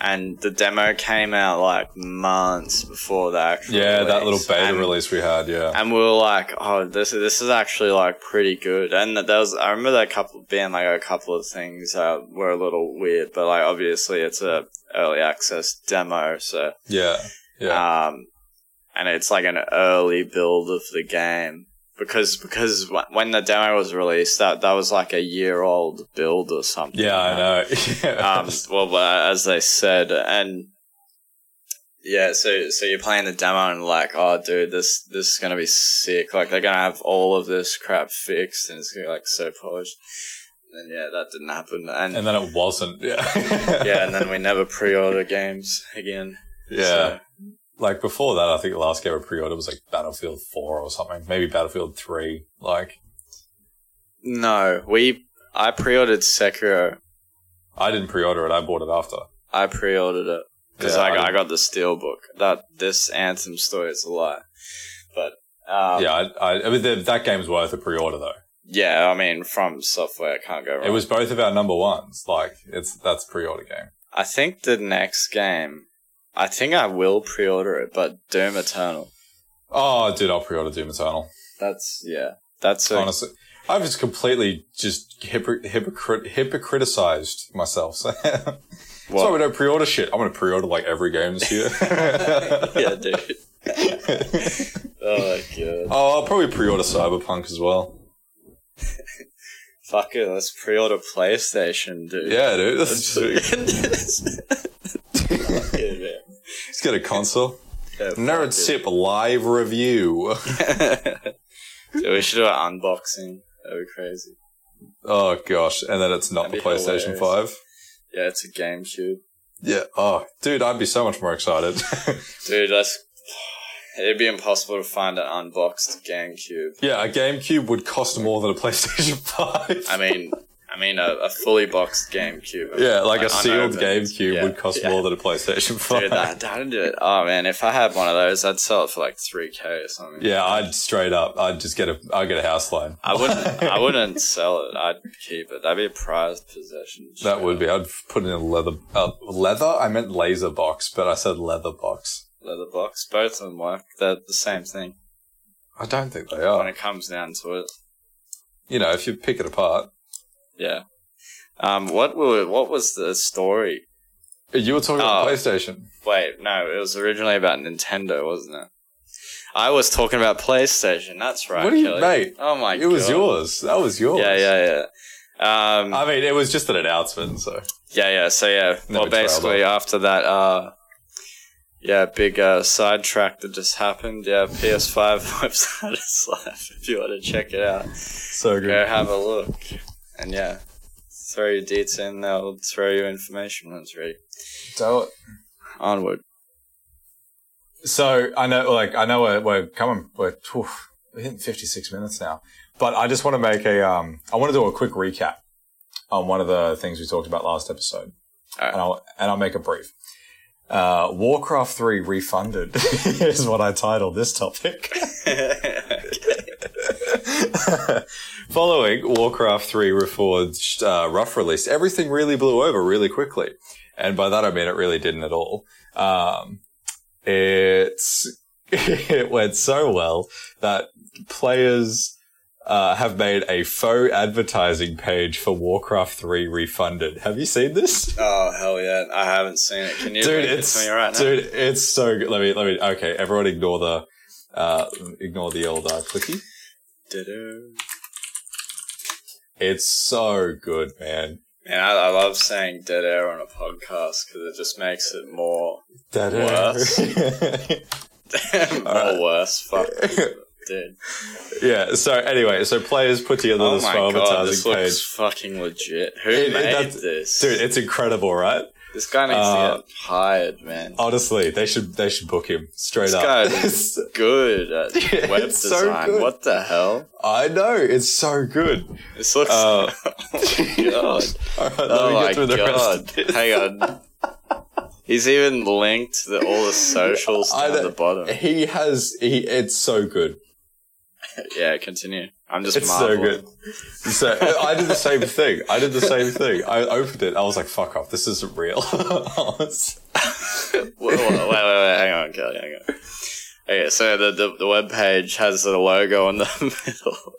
[SPEAKER 1] and the demo came out like months before the actual.
[SPEAKER 2] Yeah, that little beta
[SPEAKER 1] and,
[SPEAKER 2] release we had. Yeah,
[SPEAKER 1] And we were like, "Oh, this is this is actually like pretty good." And there was, I remember that couple being like a couple of things uh, were a little weird, but like obviously it's a early access demo, so
[SPEAKER 2] yeah, yeah.
[SPEAKER 1] um, and it's like an early build of the game because because when the demo was released, that that was like a year old build or something.
[SPEAKER 2] yeah, I know.
[SPEAKER 1] Um, well, uh, as they said, and yeah, so so you're playing the demo and like, oh, dude, this this is gonna be sick. Like they're gonna have all of this crap fixed and it's gonna be like so polished. And yeah, that didn't happen. And,
[SPEAKER 2] and then it wasn't. Yeah,
[SPEAKER 1] yeah, and then we never pre-order games again.
[SPEAKER 2] yeah.
[SPEAKER 1] So-
[SPEAKER 2] Like before that, I think the last game I pre-ordered was like Battlefield 4 or something. Maybe Battlefield 3. Like,
[SPEAKER 1] No, we. I pre-ordered Sekiro.
[SPEAKER 2] I didn't pre-order it. I bought it after.
[SPEAKER 1] I pre-ordered it because
[SPEAKER 2] Yeah,
[SPEAKER 1] I,
[SPEAKER 2] I
[SPEAKER 1] got, I
[SPEAKER 2] didn't-
[SPEAKER 1] got the steelbook. That this Anthem story is a lie, but Um,
[SPEAKER 2] yeah, I, I, I mean, the, that game's worth a pre-order though.
[SPEAKER 1] yeah. I mean, FromSoftware, I can't go wrong.
[SPEAKER 2] It was both of our number ones. Like, it's that's a pre-order game.
[SPEAKER 1] I think the next game. I think I will pre-order it, but Doom Eternal.
[SPEAKER 2] Oh, dude, I'll pre-order Doom Eternal.
[SPEAKER 1] That's yeah. That's a,
[SPEAKER 2] Honestly, I've just completely just hypocr- hypocrite hypocriticized myself. So why we don't pre-order shit. I'm gonna pre-order like every game this year.
[SPEAKER 1] yeah, dude. oh god.
[SPEAKER 2] Oh, I'll probably pre-order Cyberpunk as well.
[SPEAKER 1] Fuck it, let's pre-order PlayStation, dude.
[SPEAKER 2] Yeah, dude. That's
[SPEAKER 1] man.
[SPEAKER 2] Let's get a console.
[SPEAKER 1] Yeah,
[SPEAKER 2] Nerd Sip live review.
[SPEAKER 1] we should do an unboxing. That'd be crazy.
[SPEAKER 2] Oh gosh, and then it's not
[SPEAKER 1] That'd
[SPEAKER 2] the PlayStation
[SPEAKER 1] hilarious.
[SPEAKER 2] Five.
[SPEAKER 1] Yeah, it's a GameCube.
[SPEAKER 2] Yeah. Oh, dude, I'd be so much more excited.
[SPEAKER 1] Dude, that's. It'd be impossible to find an unboxed GameCube.
[SPEAKER 2] yeah, a GameCube would cost more than a PlayStation Five.
[SPEAKER 1] I mean, I mean, a, a fully boxed GameCube.
[SPEAKER 2] yeah, like a sealed
[SPEAKER 1] unopened.
[SPEAKER 2] GameCube
[SPEAKER 1] Yeah,
[SPEAKER 2] would cost
[SPEAKER 1] yeah.
[SPEAKER 2] more than a PlayStation Five.
[SPEAKER 1] Dude, that, that'd do it. Oh man, if I had one of those, I'd sell it for like three k or something.
[SPEAKER 2] yeah, I'd straight up. I'd just get a. I'd get a house loan.
[SPEAKER 1] I wouldn't. I wouldn't sell it. I'd keep it. That'd be a prized possession.
[SPEAKER 2] That would be. I'd put it in a leather. Uh, leather? I meant laser box, but I said leather box.
[SPEAKER 1] leather box. Both of them work. They're the same thing
[SPEAKER 2] I don't think they are.
[SPEAKER 1] when it comes down to it.
[SPEAKER 2] You know, if you pick it apart.
[SPEAKER 1] Yeah. Um. What were? What was the story?
[SPEAKER 2] You were talking about
[SPEAKER 1] Oh.
[SPEAKER 2] PlayStation.
[SPEAKER 1] Wait, no. It was originally about Nintendo, wasn't it? I was talking about PlayStation. That's right.
[SPEAKER 2] What do you-
[SPEAKER 1] Kelly.
[SPEAKER 2] mate,
[SPEAKER 1] Oh my god.
[SPEAKER 2] It was yours. That was yours.
[SPEAKER 1] Yeah, yeah, yeah. Um.
[SPEAKER 2] I mean, it was just an announcement, so.
[SPEAKER 1] Yeah, yeah. So yeah,
[SPEAKER 2] Never
[SPEAKER 1] well, basically after that, uh, yeah, big uh, sidetrack that just happened. Yeah, PS5 website is live if you want to check it out.
[SPEAKER 2] So
[SPEAKER 1] Go have a look, and yeah, throw your deets in. They'll throw your information when it's ready.
[SPEAKER 2] So,
[SPEAKER 1] Onward.
[SPEAKER 3] So I know, like, I know we're, we're coming, we're, oof, we're hitting 56 minutes now, but I just want to make a, um, I want to do a quick recap on one of the things we talked about last episode.
[SPEAKER 1] Alright.
[SPEAKER 3] And I'll, and I'll make it brief. Uh, Warcraft 3 refunded is what I titled this topic.
[SPEAKER 2] Following Warcraft 3 Reforged uh, rough release, everything really blew over really quickly. And by that I mean it really didn't at all. Um, it's, it went so well that players uh, have made a faux advertising page for Warcraft 3 refunded. Have you seen this?
[SPEAKER 1] oh hell yeah! I haven't seen it. Can you
[SPEAKER 2] dude,
[SPEAKER 1] it
[SPEAKER 2] it's
[SPEAKER 1] to me right now?
[SPEAKER 2] dude, it's so good. Let me, let me. Okay, everyone, ignore the, uh, ignore the old uh, clicky. It's so good, man.
[SPEAKER 1] Man, I, I love saying dead air on a podcast because it just makes it more
[SPEAKER 2] That
[SPEAKER 1] Worse. more
[SPEAKER 2] Alright.
[SPEAKER 1] worse. Fuck, dude.
[SPEAKER 2] yeah. So anyway, so players put together
[SPEAKER 1] Oh
[SPEAKER 2] this
[SPEAKER 1] my god, this
[SPEAKER 2] advertising
[SPEAKER 1] looks
[SPEAKER 2] page.
[SPEAKER 1] fucking legit. Who
[SPEAKER 2] It-
[SPEAKER 1] made this?
[SPEAKER 2] Dude, it's incredible, right?
[SPEAKER 1] This guy needs
[SPEAKER 2] uh,
[SPEAKER 1] to get hired, man.
[SPEAKER 2] Honestly, they should they should book him straight up.
[SPEAKER 1] This
[SPEAKER 2] up.
[SPEAKER 1] guy
[SPEAKER 2] It's-
[SPEAKER 1] Good at
[SPEAKER 2] Yeah,
[SPEAKER 1] web
[SPEAKER 2] so
[SPEAKER 1] design.
[SPEAKER 2] good.
[SPEAKER 1] What the hell?
[SPEAKER 2] I know it's so good.
[SPEAKER 1] This looks.
[SPEAKER 2] Uh,
[SPEAKER 1] oh god.
[SPEAKER 2] All right, let
[SPEAKER 1] Oh
[SPEAKER 2] me
[SPEAKER 1] my
[SPEAKER 2] get through the rest of this.
[SPEAKER 1] Hang on. He's even linked the, all the socials
[SPEAKER 2] I
[SPEAKER 1] down
[SPEAKER 2] know-
[SPEAKER 1] the bottom.
[SPEAKER 2] He has he. It's so good.
[SPEAKER 1] Yeah, continue. I'm just
[SPEAKER 2] It's so good. So I did the same thing. I did the same thing. I opened it. I was like, "Fuck off! This isn't real."
[SPEAKER 1] wait, wait, wait, wait, wait, hang on, Kelly, hang on. Okay, so the, the, the web page has the logo in the middle.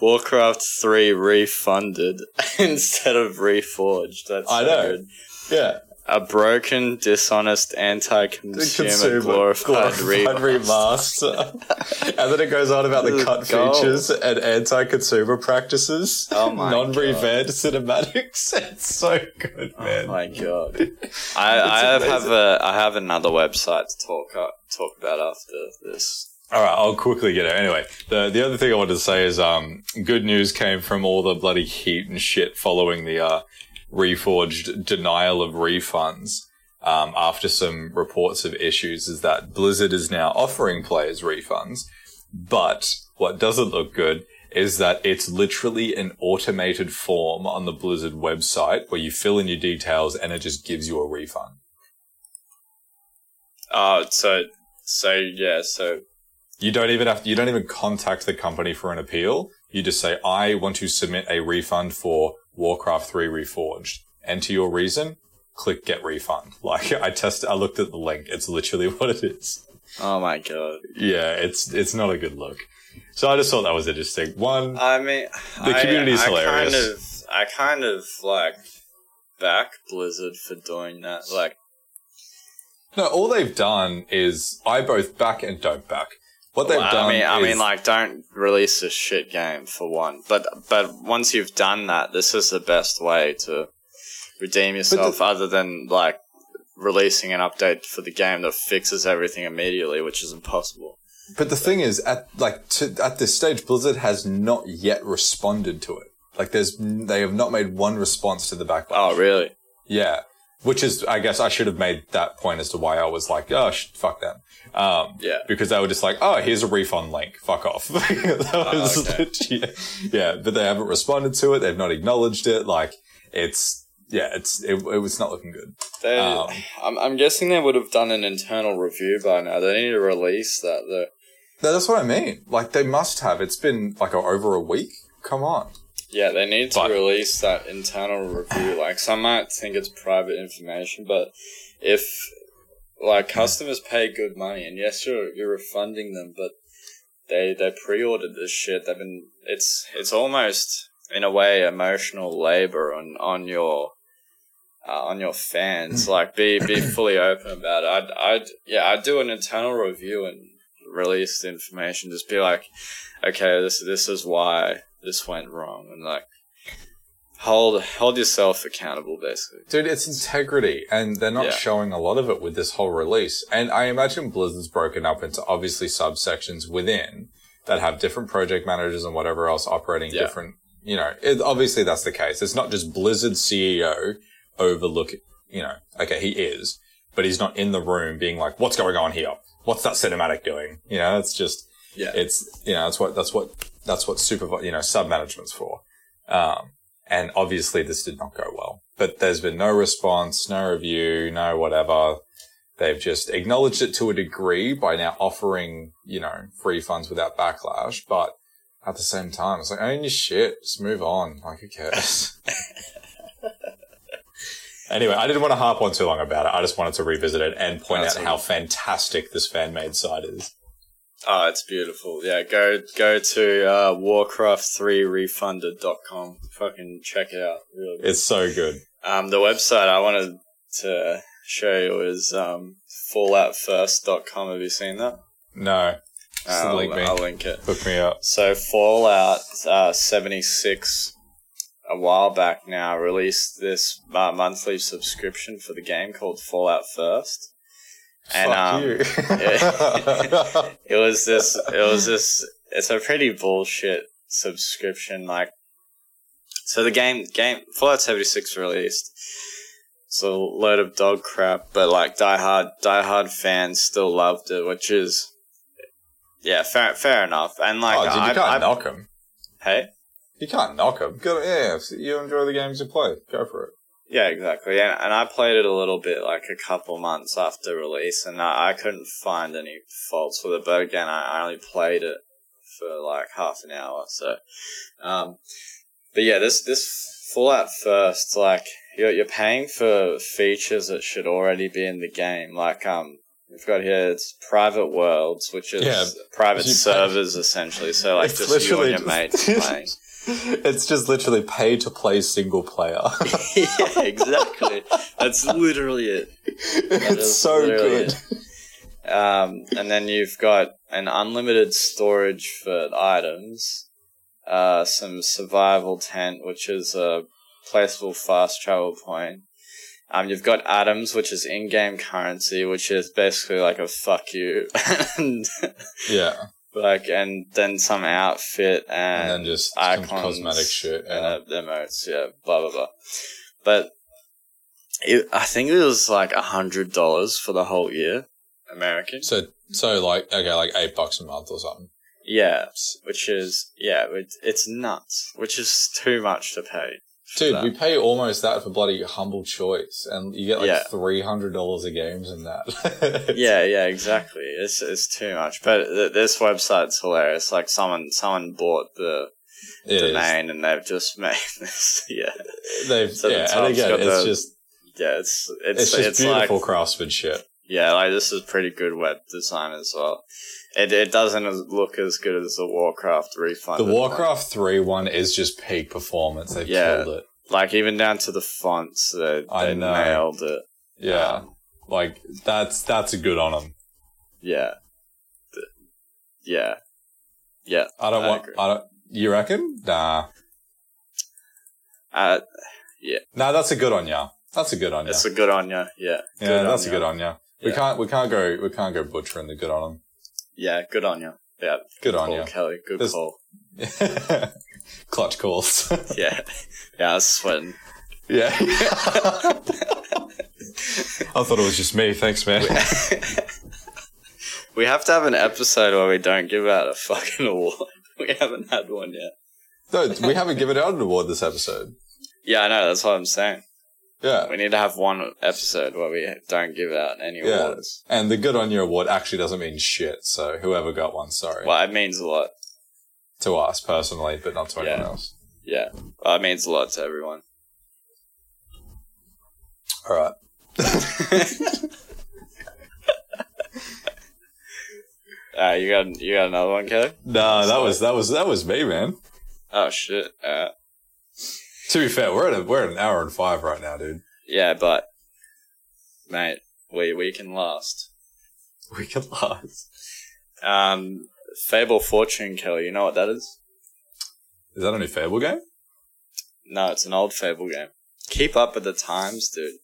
[SPEAKER 1] Warcraft 3 refunded instead of reforged. That's
[SPEAKER 2] I
[SPEAKER 1] so
[SPEAKER 2] know.
[SPEAKER 1] good.
[SPEAKER 2] yeah,
[SPEAKER 1] A broken, dishonest, anti-consumer,
[SPEAKER 2] consumer
[SPEAKER 1] glorified,
[SPEAKER 2] glorified
[SPEAKER 1] remaster.
[SPEAKER 2] remaster. and then it goes on about the cut
[SPEAKER 1] goal.
[SPEAKER 2] features and anti-consumer practices.
[SPEAKER 1] Oh my
[SPEAKER 2] non-revamped cinematics. It's so good, man.
[SPEAKER 1] Oh
[SPEAKER 2] man.
[SPEAKER 1] my god! I, I have, have a I have another website to talk uh, talk about after this.
[SPEAKER 2] All right, I'll quickly get it. Anyway, the the other thing I wanted to say is, um, good news came from all the bloody heat and shit following the uh, reforged denial of refunds. Um, after some reports of issues, is that Blizzard is now offering players refunds, but what doesn't look good is that it's literally an automated form on the Blizzard website where you fill in your details and it just gives you a refund.
[SPEAKER 1] Oh, so so yeah, so
[SPEAKER 2] You don't even have you don't even contact the company for an appeal. You just say, I want to submit a refund for Warcraft 3 Reforged. Enter your reason, click get refund. Like I tested I looked at the link. It's literally what it is.
[SPEAKER 1] Oh my god.
[SPEAKER 2] Yeah, it's it's not a good look. So I just thought that was interesting. One
[SPEAKER 1] I mean,
[SPEAKER 2] The
[SPEAKER 1] I-
[SPEAKER 2] community's
[SPEAKER 1] I,
[SPEAKER 2] hilarious.
[SPEAKER 1] Kind of, I kind of like back Blizzard for doing that. Like,
[SPEAKER 2] No, all they've done is I both back and don't back. What they've
[SPEAKER 1] well,
[SPEAKER 2] done
[SPEAKER 1] I mean, I mean, like, don't release a shit game for one. But but once you've done that, this is the best way to redeem yourself, other than like releasing an update for the game that fixes everything immediately, which is impossible.
[SPEAKER 2] But the thing is, at like to, at this stage, Blizzard has not yet responded to it. Like, there's they have not made one response to the backlash.
[SPEAKER 1] Oh, really?
[SPEAKER 2] Yeah, which is, I guess, I should have made that point as to why I was like, oh, sh- fuck them. Um,
[SPEAKER 1] Yeah.
[SPEAKER 2] because they were just like, oh, here's a refund link. Fuck off. was
[SPEAKER 1] okay.
[SPEAKER 2] legit- yeah, but they haven't responded to it. They've not acknowledged it. Like, it's yeah, it's it, it was not looking good.
[SPEAKER 1] They,
[SPEAKER 2] Um,
[SPEAKER 1] I'm, I'm guessing they would have done an internal review by now. They need to release that though.
[SPEAKER 2] No, that's what I mean. Like, they must have. It's been like over a week. Come on.
[SPEAKER 1] Yeah, they need to
[SPEAKER 2] But-
[SPEAKER 1] release that internal review. Like, some might think it's private information, but if like customers pay good money, and yes, you're you're refunding them, but they they pre-ordered this shit. They've been it's it's almost in a way emotional labor on on your uh, on your fans. like, be be fully open about it. I'd I'd yeah, I'd do an internal review and release the information. Just be like, okay, this this is why this went wrong, and like hold hold yourself accountable, basically.
[SPEAKER 2] Dude, it's integrity, and they're not
[SPEAKER 1] Yeah.
[SPEAKER 2] showing a lot of it with this whole release. And I imagine Blizzard's broken up into obviously subsections within that have different project managers and whatever else operating
[SPEAKER 1] Yeah.
[SPEAKER 2] different. You know, it, obviously that's the case. It's not just Blizzard CEO overlook. You know, okay, he is, but he's not in the room being like, "What's going on here? What's that cinematic doing?" You know, it's just
[SPEAKER 1] Yeah,
[SPEAKER 2] it's you know that's what that's what that's what super you know sub management's for. Um and obviously this did not go well but there's been no response no review no whatever. They've just acknowledged it to a degree by now offering you know free funds without backlash but at the same time it's like own your shit just move on like who cares? Anyway i didn't want to harp on too long about it. I just wanted to revisit it and point
[SPEAKER 1] That's
[SPEAKER 2] out how fantastic this fan-made site is
[SPEAKER 1] oh, it's beautiful. Yeah, go go to uh, Warcraft3refunded.com. Fucking check it out. Really.
[SPEAKER 2] it's so good
[SPEAKER 1] Um, the website I wanted to show you is um, falloutfirst.com. Have you seen that?
[SPEAKER 2] no
[SPEAKER 1] I'll,
[SPEAKER 2] link me.
[SPEAKER 1] I'll link it.
[SPEAKER 2] hook me up
[SPEAKER 1] So Fallout uh, 76 a while back now released this uh, monthly subscription for the game called Fallout First. And,
[SPEAKER 2] Fuck
[SPEAKER 1] um,
[SPEAKER 2] you.
[SPEAKER 1] It was this it was this it's a pretty bullshit subscription like so the game game Fallout 76 released it's a load of dog crap but like diehard diehard fans still loved it which is yeah fair fair enough and like
[SPEAKER 2] oh, dude, you
[SPEAKER 1] I,
[SPEAKER 2] can't
[SPEAKER 1] I-
[SPEAKER 2] knock them.
[SPEAKER 1] hey
[SPEAKER 2] You can't knock them. Go, yeah, you enjoy the games you play. Go for it.
[SPEAKER 1] Yeah, exactly. And, and I played it a little bit like a couple months after release, and I, I couldn't find any faults with it. But again, I, I only played it for like half an hour. So, um, but yeah, this this Fallout First, like you're you're paying for features that should already be in the game. Like um, we've got here it's private worlds, which is
[SPEAKER 2] Yeah,
[SPEAKER 1] private
[SPEAKER 2] pay-
[SPEAKER 1] servers essentially. So like
[SPEAKER 2] It's
[SPEAKER 1] just you and your mates playing.
[SPEAKER 2] It's just literally pay to play single player.
[SPEAKER 1] yeah, exactly. That's literally it.
[SPEAKER 2] it's so good.
[SPEAKER 1] Um, and then you've got an unlimited storage for items, uh, some survival tent, which is a placeable fast travel point. Um, you've got atoms, which is in-game currency, which is basically like a fuck you, and
[SPEAKER 2] Yeah,
[SPEAKER 1] like, and then some outfit
[SPEAKER 2] and
[SPEAKER 1] and,
[SPEAKER 2] then just some
[SPEAKER 1] icons
[SPEAKER 2] cosmetic shit.
[SPEAKER 1] and
[SPEAKER 2] Yeah.
[SPEAKER 1] uh, emotes, yeah, blah blah blah. But it, I think it was like a hundred dollars for the whole year, American.
[SPEAKER 2] So, so like, okay, like eight bucks a month or something.
[SPEAKER 1] Yeah, which is yeah, it's nuts. Which is too much to pay
[SPEAKER 2] Dude,
[SPEAKER 1] that.
[SPEAKER 2] we pay almost that for bloody humble choice, and you get like
[SPEAKER 1] Yeah.
[SPEAKER 2] three hundred dollars a games in that.
[SPEAKER 1] yeah, yeah, exactly. It's it's too much. But th- this website's hilarious. Like someone someone bought the
[SPEAKER 2] It is.
[SPEAKER 1] domain and they've just made this. Yeah,
[SPEAKER 2] They've
[SPEAKER 1] So the
[SPEAKER 2] yeah, and again, it's
[SPEAKER 1] the-
[SPEAKER 2] just
[SPEAKER 1] yeah. It's it's
[SPEAKER 2] it's just
[SPEAKER 1] it's
[SPEAKER 2] beautiful
[SPEAKER 1] like
[SPEAKER 2] craftsmanship.
[SPEAKER 1] yeah, like this is pretty good web design as well. It it doesn't look as good as the Warcraft refund.
[SPEAKER 2] The Warcraft three one is just peak performance. They've
[SPEAKER 1] Yeah.
[SPEAKER 2] killed it.
[SPEAKER 1] like even down to the fonts, they,
[SPEAKER 2] I
[SPEAKER 1] they
[SPEAKER 2] know.
[SPEAKER 1] nailed it.
[SPEAKER 2] Yeah,
[SPEAKER 1] Um,
[SPEAKER 2] like that's that's a good on them.
[SPEAKER 1] Yeah, The- yeah, yeah.
[SPEAKER 2] I don't
[SPEAKER 1] I
[SPEAKER 2] want.
[SPEAKER 1] agree.
[SPEAKER 2] I don't. You reckon? Nah,
[SPEAKER 1] Uh, yeah.
[SPEAKER 2] nah. That's a good on ya. That's a good on ya.
[SPEAKER 1] it's a good on you. Yeah,
[SPEAKER 2] yeah, that's a good
[SPEAKER 1] ya.
[SPEAKER 2] on ya. We
[SPEAKER 1] Yeah.
[SPEAKER 2] can't. We can't go. We can't go butchering the good on
[SPEAKER 1] Yeah, good on you. Yeah,
[SPEAKER 2] Good on you.
[SPEAKER 1] Kelly. Good
[SPEAKER 2] There's-
[SPEAKER 1] call.
[SPEAKER 2] Clutch calls.
[SPEAKER 1] Yeah, yeah. I was sweating.
[SPEAKER 2] yeah.
[SPEAKER 3] I thought it was just me. Thanks, man.
[SPEAKER 1] we have to have an episode where we don't give out a fucking award. We haven't had one yet.
[SPEAKER 2] no, we haven't given out an award this episode.
[SPEAKER 1] Yeah, I know. That's what I'm saying.
[SPEAKER 2] Yeah.
[SPEAKER 1] We need to have one episode where we don't give out any
[SPEAKER 2] Yeah.
[SPEAKER 1] awards.
[SPEAKER 2] And the good on your award actually doesn't mean shit. So whoever got one, sorry.
[SPEAKER 1] Well, it means a lot.
[SPEAKER 2] To us personally, but not to anyone else.
[SPEAKER 1] Yeah, well, it means a lot to everyone.
[SPEAKER 2] All right.
[SPEAKER 1] Uh, you got you got another one, Kelly?
[SPEAKER 2] Nah, that was that was that was me, man.
[SPEAKER 1] Oh shit. Uh,
[SPEAKER 2] To be fair, we're at a, we're at an hour and five right now, dude.
[SPEAKER 1] yeah, but mate, we we can last.
[SPEAKER 2] We can last.
[SPEAKER 1] Um, Fable Fortune, Kelly. You know what that is?
[SPEAKER 2] Is that a new Fable game?
[SPEAKER 1] No, it's an old Fable game. Keep up with the times, dude.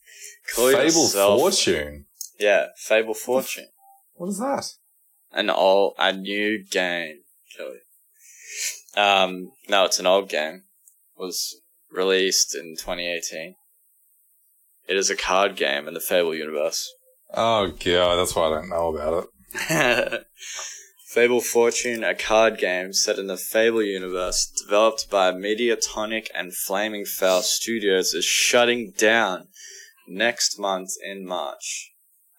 [SPEAKER 1] Call
[SPEAKER 2] Fable
[SPEAKER 1] yourself-
[SPEAKER 2] Fortune.
[SPEAKER 1] Yeah, Fable Fortune.
[SPEAKER 2] What is that?
[SPEAKER 1] An old, a new game, Kelly. Um, no, it's an old game. Was released in 2018. It is a card game in the Fable universe.
[SPEAKER 2] Oh god, that's why I don't know about it.
[SPEAKER 1] Fable Fortune, a card game set in the Fable universe, developed by Mediatonic and Flaming Fowl Studios, is shutting down next month in March.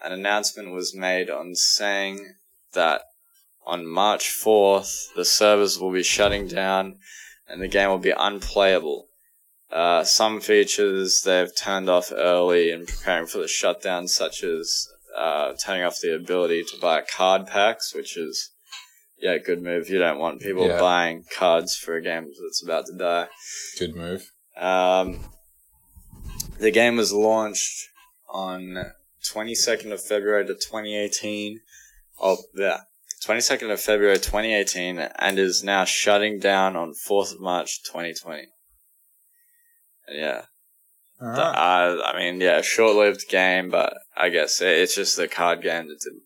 [SPEAKER 1] An announcement was made on saying that on March 4th, the servers will be shutting down and the game will be unplayable. Uh, some features they've turned off early in preparing for the shutdown, such as uh, turning off the ability to buy card packs, which is yeah, good move. You don't want people
[SPEAKER 2] Yeah.
[SPEAKER 1] buying cards for a game that's about to die.
[SPEAKER 2] Good move.
[SPEAKER 1] Um, the game was launched on 22nd of February to 2018. Oh, yeah. 22nd of February 2018 and is now shutting down on 4th of March 2020. Yeah.
[SPEAKER 2] All
[SPEAKER 1] The-
[SPEAKER 2] right.
[SPEAKER 1] uh, I mean, yeah, short-lived game, but I guess it- it's just the card game that didn't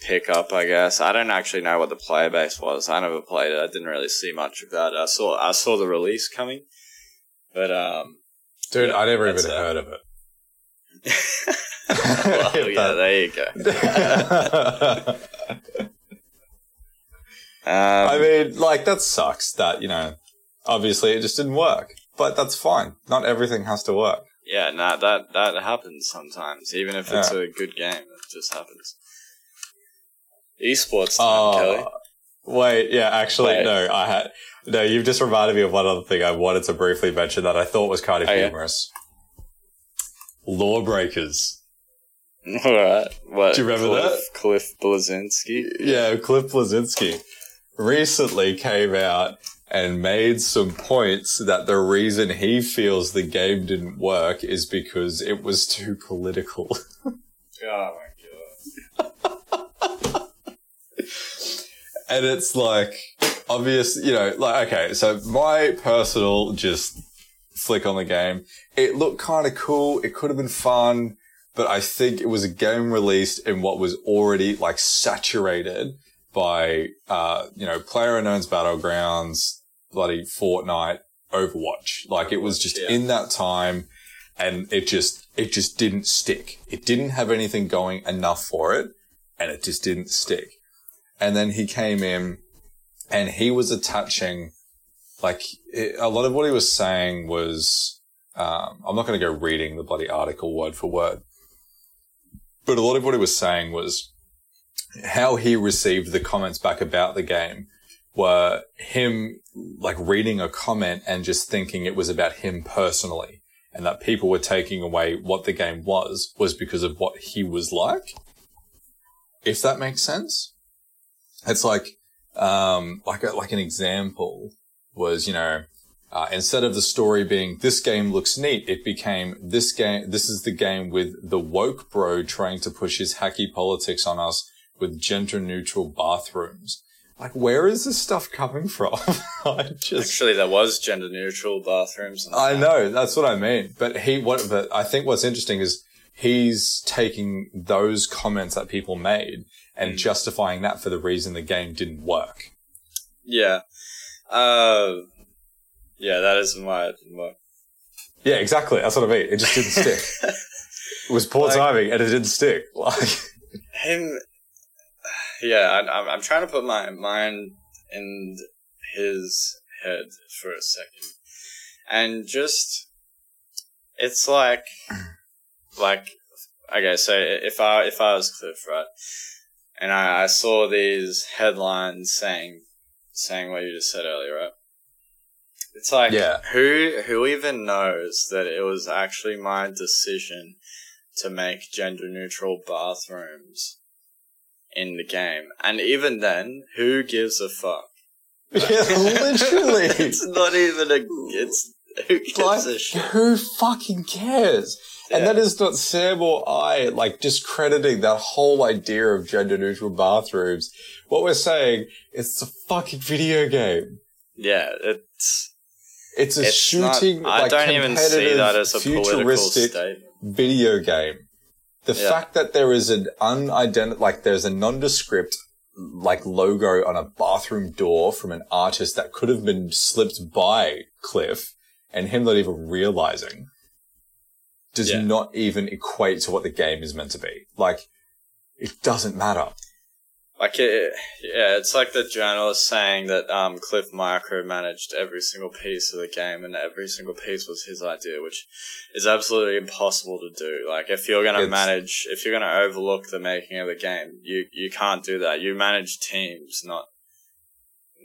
[SPEAKER 1] pick up. I guess I don't actually know what the player base was. I never played it. I didn't really see much about it. I saw I saw the release coming, but um,
[SPEAKER 2] Dude,
[SPEAKER 1] yeah,
[SPEAKER 2] I never even
[SPEAKER 1] it.
[SPEAKER 2] heard of it.
[SPEAKER 1] well, yeah, there you go. Um,
[SPEAKER 2] I mean, like that sucks. That you know, obviously it just didn't work, but that's fine. Not everything has to work.
[SPEAKER 1] yeah, no, that that happens sometimes. Even if it's
[SPEAKER 2] Yeah.
[SPEAKER 1] a good game, it just happens. Esports time, oh, Kelly.
[SPEAKER 2] Oh, wait, yeah, actually,
[SPEAKER 1] Wait.
[SPEAKER 2] no, I had no. You've just reminded me of one other thing I wanted to briefly mention that I thought was kind of
[SPEAKER 1] Oh, yeah?
[SPEAKER 2] humorous. Lawbreakers.
[SPEAKER 1] All right. What?
[SPEAKER 2] Do you remember
[SPEAKER 1] Cliff, Cliff Bleszinski?
[SPEAKER 2] Yeah, Cliff Bleszinski recently came out and made some points that the reason he feels the game didn't work is because it was too political.
[SPEAKER 1] Oh my god.
[SPEAKER 2] and it's like obvious, you know, like okay, so my personal just flick on the game. It looked kind of cool. It could have been fun, but I think it was a game released in what was already like saturated by uh, you know, player unknown's battlegrounds, bloody Fortnite, Overwatch. Like it was just
[SPEAKER 1] Yeah.
[SPEAKER 2] in that time and it just it just didn't stick. It didn't have anything going enough for it and it just didn't stick. And then he came in and he was attaching like it, a lot of what he was saying was, um, I'm not going to go reading the bloody article word for word, but a lot of what he was saying was how he received the comments back about the game were him like reading a comment and just thinking it was about him personally and that people were taking away what the game was was because of what he was like. If that makes sense. It's like, um, like, a, like an example was, you know, uh, instead of the story being this game looks neat, it became this game. This is the game with the woke bro trying to push his hacky politics on us with gender neutral bathrooms. Like, where is this stuff coming from? I just,
[SPEAKER 1] Actually, there was gender neutral bathrooms.
[SPEAKER 2] I
[SPEAKER 1] that.
[SPEAKER 2] know that's what I mean. But he, what, but I think what's interesting is he's taking those comments that people made and
[SPEAKER 1] Mm.
[SPEAKER 2] justifying that for the reason the game didn't work.
[SPEAKER 1] Yeah. Uh, yeah, that isn't why it didn't work.
[SPEAKER 2] Yeah, exactly. That's what I mean. It just didn't stick. It was poor
[SPEAKER 1] Like-
[SPEAKER 2] timing and it didn't stick. Like,
[SPEAKER 1] Him. Yeah, I, I'm, I'm trying to put my mind in his head for a second. And just. It's like. Like. Okay, so if I if I was Cliff, right, and I, I saw these headlines saying saying what you just said earlier, right? It's like
[SPEAKER 2] Yeah.
[SPEAKER 1] who who even knows that it was actually my decision to make gender neutral bathrooms in the game, and even then, who gives a fuck?
[SPEAKER 2] yeah, literally.
[SPEAKER 1] it's not even a. It's who gives
[SPEAKER 2] Like,
[SPEAKER 1] a shit?
[SPEAKER 2] who fucking cares? And that is not Sam or I, like, discrediting that whole idea of gender neutral bathrooms. What we're saying, is it's a fucking video game.
[SPEAKER 1] Yeah, it's.
[SPEAKER 2] It's a
[SPEAKER 1] it's
[SPEAKER 2] shooting,
[SPEAKER 1] not, I
[SPEAKER 2] like,
[SPEAKER 1] don't even see that as a political
[SPEAKER 2] futuristic
[SPEAKER 1] statement.
[SPEAKER 2] video game. The
[SPEAKER 1] Yeah.
[SPEAKER 2] fact that there is an unidentified, like, there's a nondescript, like, logo on a bathroom door from an artist that could have been slipped by Cliff and him not even realizing does
[SPEAKER 1] Yeah.
[SPEAKER 2] not even equate to what the game is meant to be. Like, it doesn't matter.
[SPEAKER 1] Like it, yeah, it's like the journalist saying that um, Cliff micromanaged every single piece of the game, and every single piece was his idea, which is absolutely impossible to do. Like if you're gonna
[SPEAKER 2] It's-
[SPEAKER 1] manage, if you're gonna overlook the making of the game, you you can't do that. You manage teams, not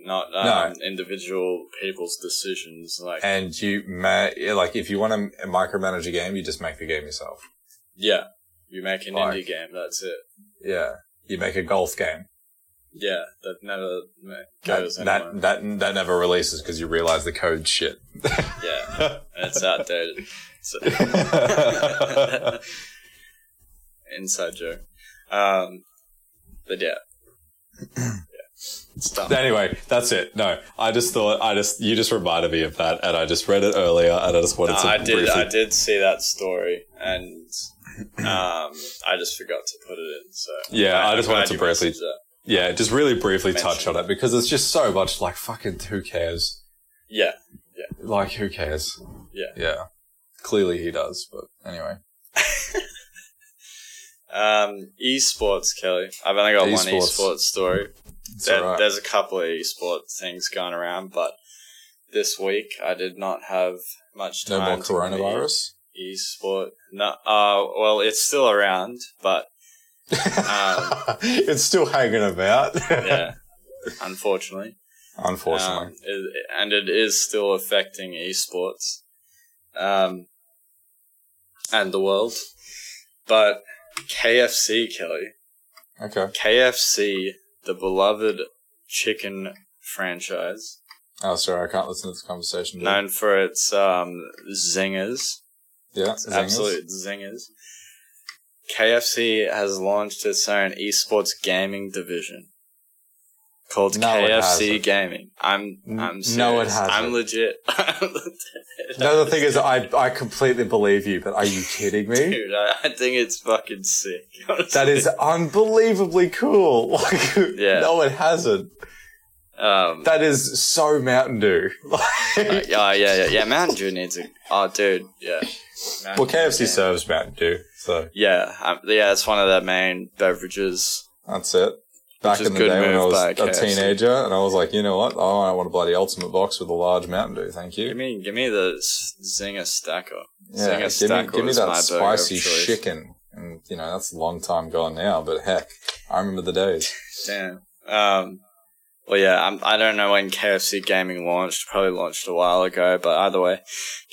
[SPEAKER 1] not um, individual people's decisions. Like
[SPEAKER 2] And you, ma- like, if you want to micromanage a game, you just make the game yourself.
[SPEAKER 1] yeah, you make an
[SPEAKER 2] Like-
[SPEAKER 1] indie game. That's it.
[SPEAKER 2] Yeah. You make a golf game.
[SPEAKER 1] Yeah, that never
[SPEAKER 2] That,
[SPEAKER 1] goes anywhere.
[SPEAKER 2] that, that, that never releases because you realize the code shit.
[SPEAKER 1] yeah, it's outdated. So. Inside joke. Um, but yeah. yeah.
[SPEAKER 2] Anyway, that's it. No, I just thought I just you just reminded me of that, and I just read it earlier, and I just wanted
[SPEAKER 1] No,
[SPEAKER 2] to.
[SPEAKER 1] I did.
[SPEAKER 2] briefly-
[SPEAKER 1] I did see that story, and um, I just forgot to put it in. So
[SPEAKER 2] Yeah, I
[SPEAKER 1] I'm
[SPEAKER 2] just wanted to briefly- Yeah, just really briefly touch on it because it's just so much like fucking who cares?
[SPEAKER 1] Yeah, yeah.
[SPEAKER 2] Like who cares?
[SPEAKER 1] Yeah.
[SPEAKER 2] yeah. Clearly he does, but anyway.
[SPEAKER 1] um, esports, Kelly. I've only got one
[SPEAKER 2] Esports.
[SPEAKER 1] esports story. There,
[SPEAKER 2] alright.
[SPEAKER 1] There's a couple of esports things going around, but this week I did not have much time. No more
[SPEAKER 2] coronavirus.
[SPEAKER 1] Esport. No, uh, well, it's still around, but Um,
[SPEAKER 2] it's still hanging about.
[SPEAKER 1] yeah, unfortunately,
[SPEAKER 2] Unfortunately.
[SPEAKER 1] Um, it, and it is still affecting esports, um, and the world. But KFC, Kelly,
[SPEAKER 2] okay.
[SPEAKER 1] KFC, the beloved chicken franchise,
[SPEAKER 2] Oh, sorry, I can't listen to this conversation.
[SPEAKER 1] known for its um, zingers,
[SPEAKER 2] Yeah,
[SPEAKER 1] It's absolute zingers. KFC has launched its own esports gaming division called
[SPEAKER 2] No,
[SPEAKER 1] KFC. Gaming. I'm I'm serious.
[SPEAKER 2] no, it hasn't.
[SPEAKER 1] I'm legit.
[SPEAKER 2] No, the thing is, I I completely believe you, but are you kidding me?
[SPEAKER 1] dude, I, I think it's fucking sick. honestly.
[SPEAKER 2] That is unbelievably cool. Like,
[SPEAKER 1] Yeah.
[SPEAKER 2] no, it hasn't.
[SPEAKER 1] Um.
[SPEAKER 2] That is so Mountain Dew.
[SPEAKER 1] uh, yeah, yeah, yeah, yeah. Mountain Dew needs a. Oh, dude, yeah. Mountain
[SPEAKER 2] well, KFC
[SPEAKER 1] game.
[SPEAKER 2] serves Mountain Dew, so
[SPEAKER 1] Yeah, um, yeah. It's one of their main beverages.
[SPEAKER 2] that's it. back in the day when I was a
[SPEAKER 1] KFC.
[SPEAKER 2] teenager, and I was like, you know what? Oh, I want a bloody ultimate box with a large Mountain Dew, thank you.
[SPEAKER 1] Give me, give me the Zinger Stacker.
[SPEAKER 2] Yeah,
[SPEAKER 1] Zinger
[SPEAKER 2] give me, give me that
[SPEAKER 1] my burger of
[SPEAKER 2] spicy chicken. And, you know, that's a long time gone now, but heck, I remember the days.
[SPEAKER 1] Damn. Um, well, yeah, I'm, I don't know when KFC Gaming launched. Probably launched a while ago, but either way,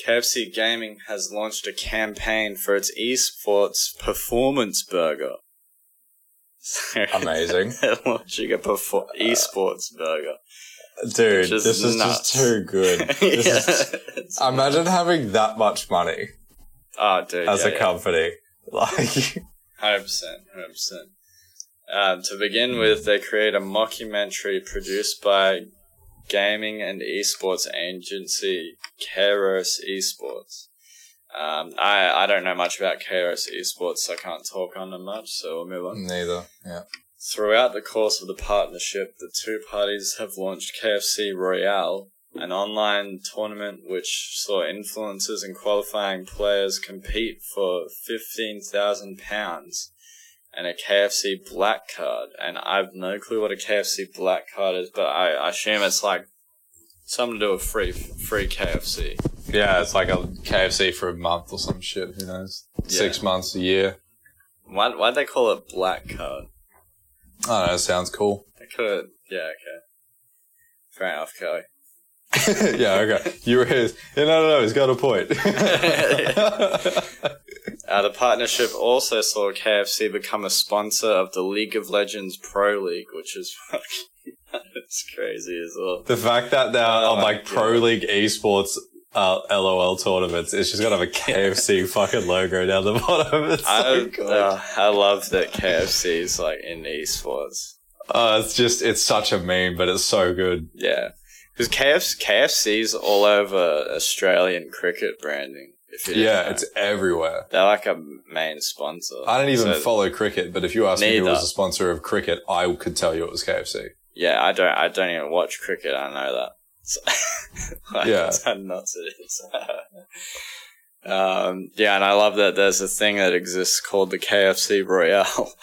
[SPEAKER 1] KFC Gaming has launched a campaign for its esports performance burger. So
[SPEAKER 2] Amazing.
[SPEAKER 1] they're launching a perfor- uh, esports burger.
[SPEAKER 2] Dude,
[SPEAKER 1] is
[SPEAKER 2] this is
[SPEAKER 1] nuts.
[SPEAKER 2] just too good. Is-
[SPEAKER 1] yeah. It's-
[SPEAKER 2] imagine having that much money
[SPEAKER 1] oh, dude.
[SPEAKER 2] as
[SPEAKER 1] yeah,
[SPEAKER 2] a
[SPEAKER 1] yeah.
[SPEAKER 2] company. Like,
[SPEAKER 1] Hundred percent, hundred percent. Um, to begin with, they create a mockumentary produced by gaming and esports agency Kairos Esports. Um, I I don't know much about Kairos Esports, so I can't talk on them much. So we'll move on.
[SPEAKER 2] neither. Yeah.
[SPEAKER 1] Throughout the course of the partnership, the two parties have launched KFC Royale, an online tournament which saw influencers and qualifying players compete for £15,000 and a KFC black card. And I've no clue what a KFC black card is, but I, I assume it's like something to do with free free KFC.
[SPEAKER 2] Yeah, it's like a KFC for a month or some shit. Who knows? Six months, a year.
[SPEAKER 1] Why, why'd they call it black card?
[SPEAKER 2] I don't know. Sounds cool.
[SPEAKER 1] They could, yeah, okay. Fair enough, Kelly.
[SPEAKER 2] yeah, okay. You were his. Yeah, no, no, no. He's got a point.
[SPEAKER 1] Uh, the partnership also saw KFC become a sponsor of the League of Legends Pro League, which is fucking that's crazy as well.
[SPEAKER 2] the fact that now
[SPEAKER 1] Oh
[SPEAKER 2] on like Pro League esports uh, LOL tournaments, it's just gonna have a KFC fucking logo down the bottom. It's so
[SPEAKER 1] I,
[SPEAKER 2] good.
[SPEAKER 1] uh, I love that KFC is like in esports.
[SPEAKER 2] Oh, it's just it's such a meme, but it's so good.
[SPEAKER 1] Yeah, because KFC KFC's all over Australian cricket branding. If you
[SPEAKER 2] Yeah, it's everywhere.
[SPEAKER 1] they're like a main sponsor.
[SPEAKER 2] I don't even
[SPEAKER 1] So-
[SPEAKER 2] follow cricket, but if you asked me who was a sponsor of cricket, I could tell you it was KFC.
[SPEAKER 1] Yeah, I don't. I don't even watch cricket. I know that. So, like,
[SPEAKER 2] Yeah.
[SPEAKER 1] that's how nuts it is. um, yeah, and I love that there's a thing that exists called the KFC Royale.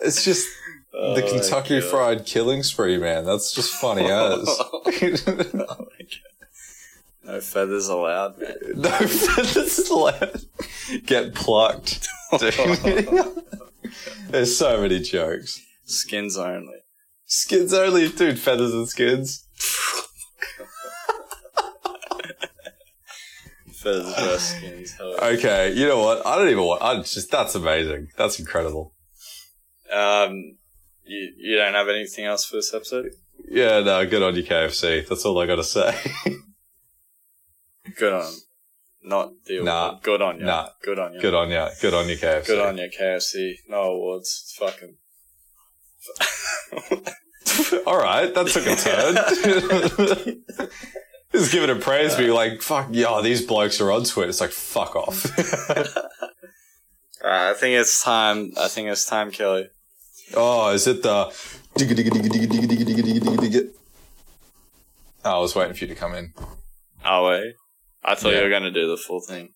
[SPEAKER 2] It's just the
[SPEAKER 1] Oh my
[SPEAKER 2] Kentucky
[SPEAKER 1] God.
[SPEAKER 2] Fried Killing Spree, man. That's just funny as.
[SPEAKER 1] Oh my God. No feathers allowed, man.
[SPEAKER 2] no feathers allowed. Get plucked. There's so many jokes.
[SPEAKER 1] Skins only.
[SPEAKER 2] Skins only, dude. Feathers and skins.
[SPEAKER 1] Feathers versus skins.
[SPEAKER 2] Okay, you know what? I don't even want. I just that's amazing. That's incredible.
[SPEAKER 1] Um, you you don't have anything else for this episode?
[SPEAKER 2] Yeah, no, good on you, KFC. That's all I gotta say.
[SPEAKER 1] Good on. Not deal.
[SPEAKER 2] nah.
[SPEAKER 1] Good on you.
[SPEAKER 2] Nah.
[SPEAKER 1] Good on you.
[SPEAKER 2] Good on you. Good on you, KFC.
[SPEAKER 1] Good on you, KFC. No awards. It's fucking.
[SPEAKER 2] All right, that took a turn. Just giving it praise, yeah. be like, fuck, yeah, these blokes are onto it. It's like, fuck off.
[SPEAKER 1] Right, I think it's time. I think it's time, Kelly.
[SPEAKER 2] Oh, is it the? Oh, I was waiting for you to come in.
[SPEAKER 1] Are we? I thought
[SPEAKER 2] Yeah.
[SPEAKER 1] you were gonna do the full thing.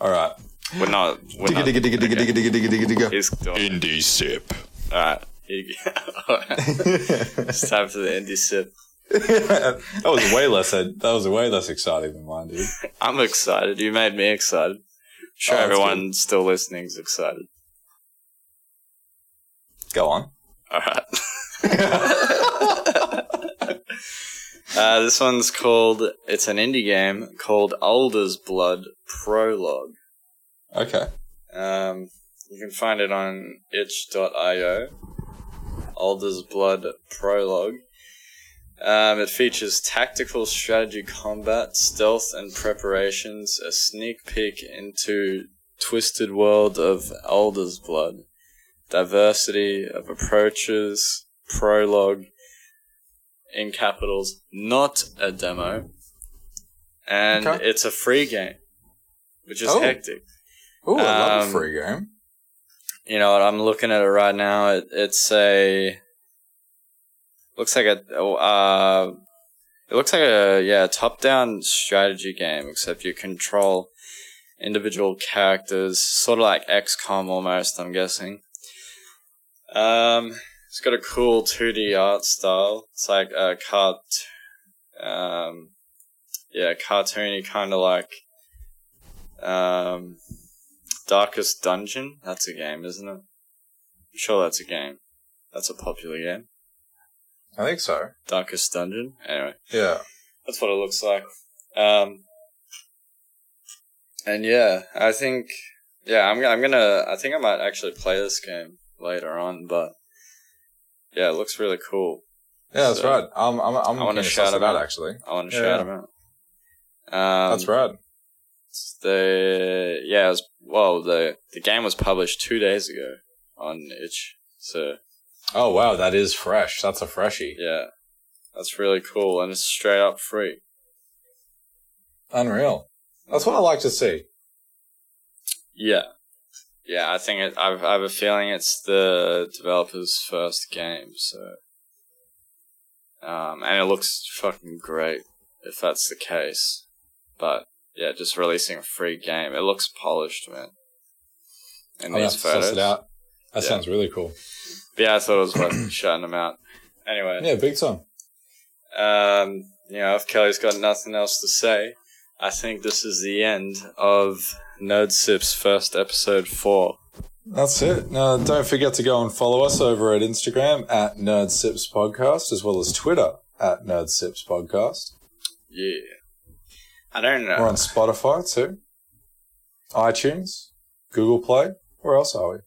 [SPEAKER 2] All right.
[SPEAKER 1] We're not. We're
[SPEAKER 2] Digga,
[SPEAKER 1] not.
[SPEAKER 2] digga, digga, digga, digga, digga, digga, digga, digga.
[SPEAKER 1] He's doing.
[SPEAKER 2] Indie sip.
[SPEAKER 1] All right. Here you go. Alright. it's time for the indie sip.
[SPEAKER 2] that was way less. That was way less exciting than mine, dude.
[SPEAKER 1] I'm excited. You made me excited. Sure,
[SPEAKER 2] Oh, that's
[SPEAKER 1] everyone still listening is excited.
[SPEAKER 2] Go on.
[SPEAKER 1] All right. uh, this one's called. It's an indie game called Alder's Blood Prologue.
[SPEAKER 2] Okay.
[SPEAKER 1] Um, you can find it on itch.io. Alder's Blood Prologue. Um, it features tactical strategy combat, stealth and preparations, a sneak peek into twisted world of Alder's Blood, diversity of approaches, prologue, in capitals, not a demo, and
[SPEAKER 2] Okay.
[SPEAKER 1] it's a free game, which is
[SPEAKER 2] Oh.
[SPEAKER 1] hectic.
[SPEAKER 2] Ooh, I love
[SPEAKER 1] Um,
[SPEAKER 2] a free game.
[SPEAKER 1] You know what? I'm looking at it right now. It, it's a looks like a uh, it looks like a yeah top-down strategy game, except you control individual characters, sort of like XCOM almost. I'm guessing. Um, it's got a cool 2D art style. It's like a cart, um, yeah, cartoony, kind of like, um, Darkest Dungeon. That's a game, isn't it? I'm sure that's a game. That's a popular game.
[SPEAKER 2] I think so.
[SPEAKER 1] Darkest Dungeon. Anyway,
[SPEAKER 2] Yeah.
[SPEAKER 1] that's what it looks like. Um, and yeah, I think, yeah, I'm, I'm gonna, I think I might actually play this game later on, but yeah, it looks really cool.
[SPEAKER 2] Yeah, that's
[SPEAKER 1] So,
[SPEAKER 2] right. I'm, I'm, I'm
[SPEAKER 1] I wanna shout
[SPEAKER 2] suss it out,
[SPEAKER 1] out.
[SPEAKER 2] actually.
[SPEAKER 1] I want to
[SPEAKER 2] Yeah,
[SPEAKER 1] shout
[SPEAKER 2] yeah.
[SPEAKER 1] him out. Um,
[SPEAKER 2] That's right.
[SPEAKER 1] The yeah, it was, well, the the game was published two days ago on itch, so
[SPEAKER 2] Oh, wow. That is fresh. That's a freshie.
[SPEAKER 1] yeah, that's really cool, and it's straight up free.
[SPEAKER 2] Unreal. That's what I like to see.
[SPEAKER 1] Yeah, yeah, I think it. I've I have a feeling it's the developer's first game, so um, and it looks fucking great if that's the case. But yeah, just releasing a free game, it looks polished, man. In
[SPEAKER 2] I'll have
[SPEAKER 1] these
[SPEAKER 2] to suss
[SPEAKER 1] photos,
[SPEAKER 2] it out. That
[SPEAKER 1] Yeah.
[SPEAKER 2] sounds really cool.
[SPEAKER 1] But yeah, I thought it was worth shouting them out. Anyway,
[SPEAKER 2] Yeah, big time.
[SPEAKER 1] um, you know, if Kelly's got nothing else to say, I think this is the end of Nerd Sips first episode four.
[SPEAKER 2] That's it. Now, don't forget to go and follow us over at Instagram at Nerd Sips Podcast, as well as Twitter at Nerd Sips Podcast.
[SPEAKER 1] Yeah. I don't know.
[SPEAKER 2] We're on Spotify too, iTunes, Google Play. Where else are we?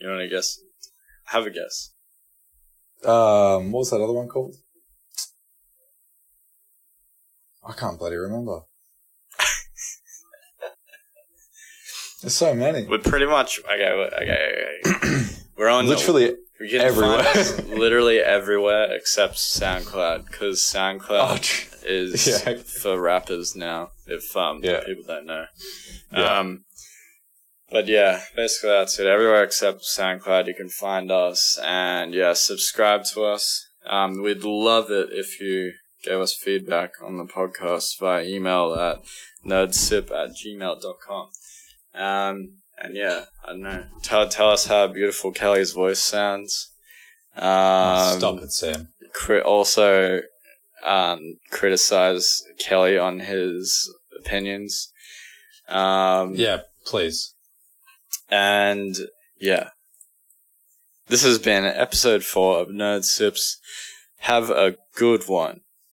[SPEAKER 1] You want to guess? Have a guess.
[SPEAKER 2] Um, what was that other one called? I can't bloody remember. There's so many.
[SPEAKER 1] We're pretty much okay. we- Okay, okay. we're on
[SPEAKER 2] Literally
[SPEAKER 1] can
[SPEAKER 2] everywhere.
[SPEAKER 1] literally everywhere except SoundCloud because SoundCloud
[SPEAKER 2] Oh,
[SPEAKER 1] is
[SPEAKER 2] Yeah.
[SPEAKER 1] for rappers now. If um
[SPEAKER 2] Yeah.
[SPEAKER 1] people don't know.
[SPEAKER 2] Yeah.
[SPEAKER 1] Um, but yeah, basically that's it. Everywhere except SoundCloud, you can find us, and yeah, subscribe to us. Um, we'd love it if you gave us feedback on the podcast via email at nerdsip at gmail.com. Um, and yeah, I don't know. Tell tell us how beautiful Kelly's voice sounds. Um,
[SPEAKER 2] Stop it, Sam.
[SPEAKER 1] cri- also um, criticize Kelly on his opinions. Um,
[SPEAKER 2] Yeah, please.
[SPEAKER 1] And yeah, this has been episode four of Nerd Sips. Have a good one.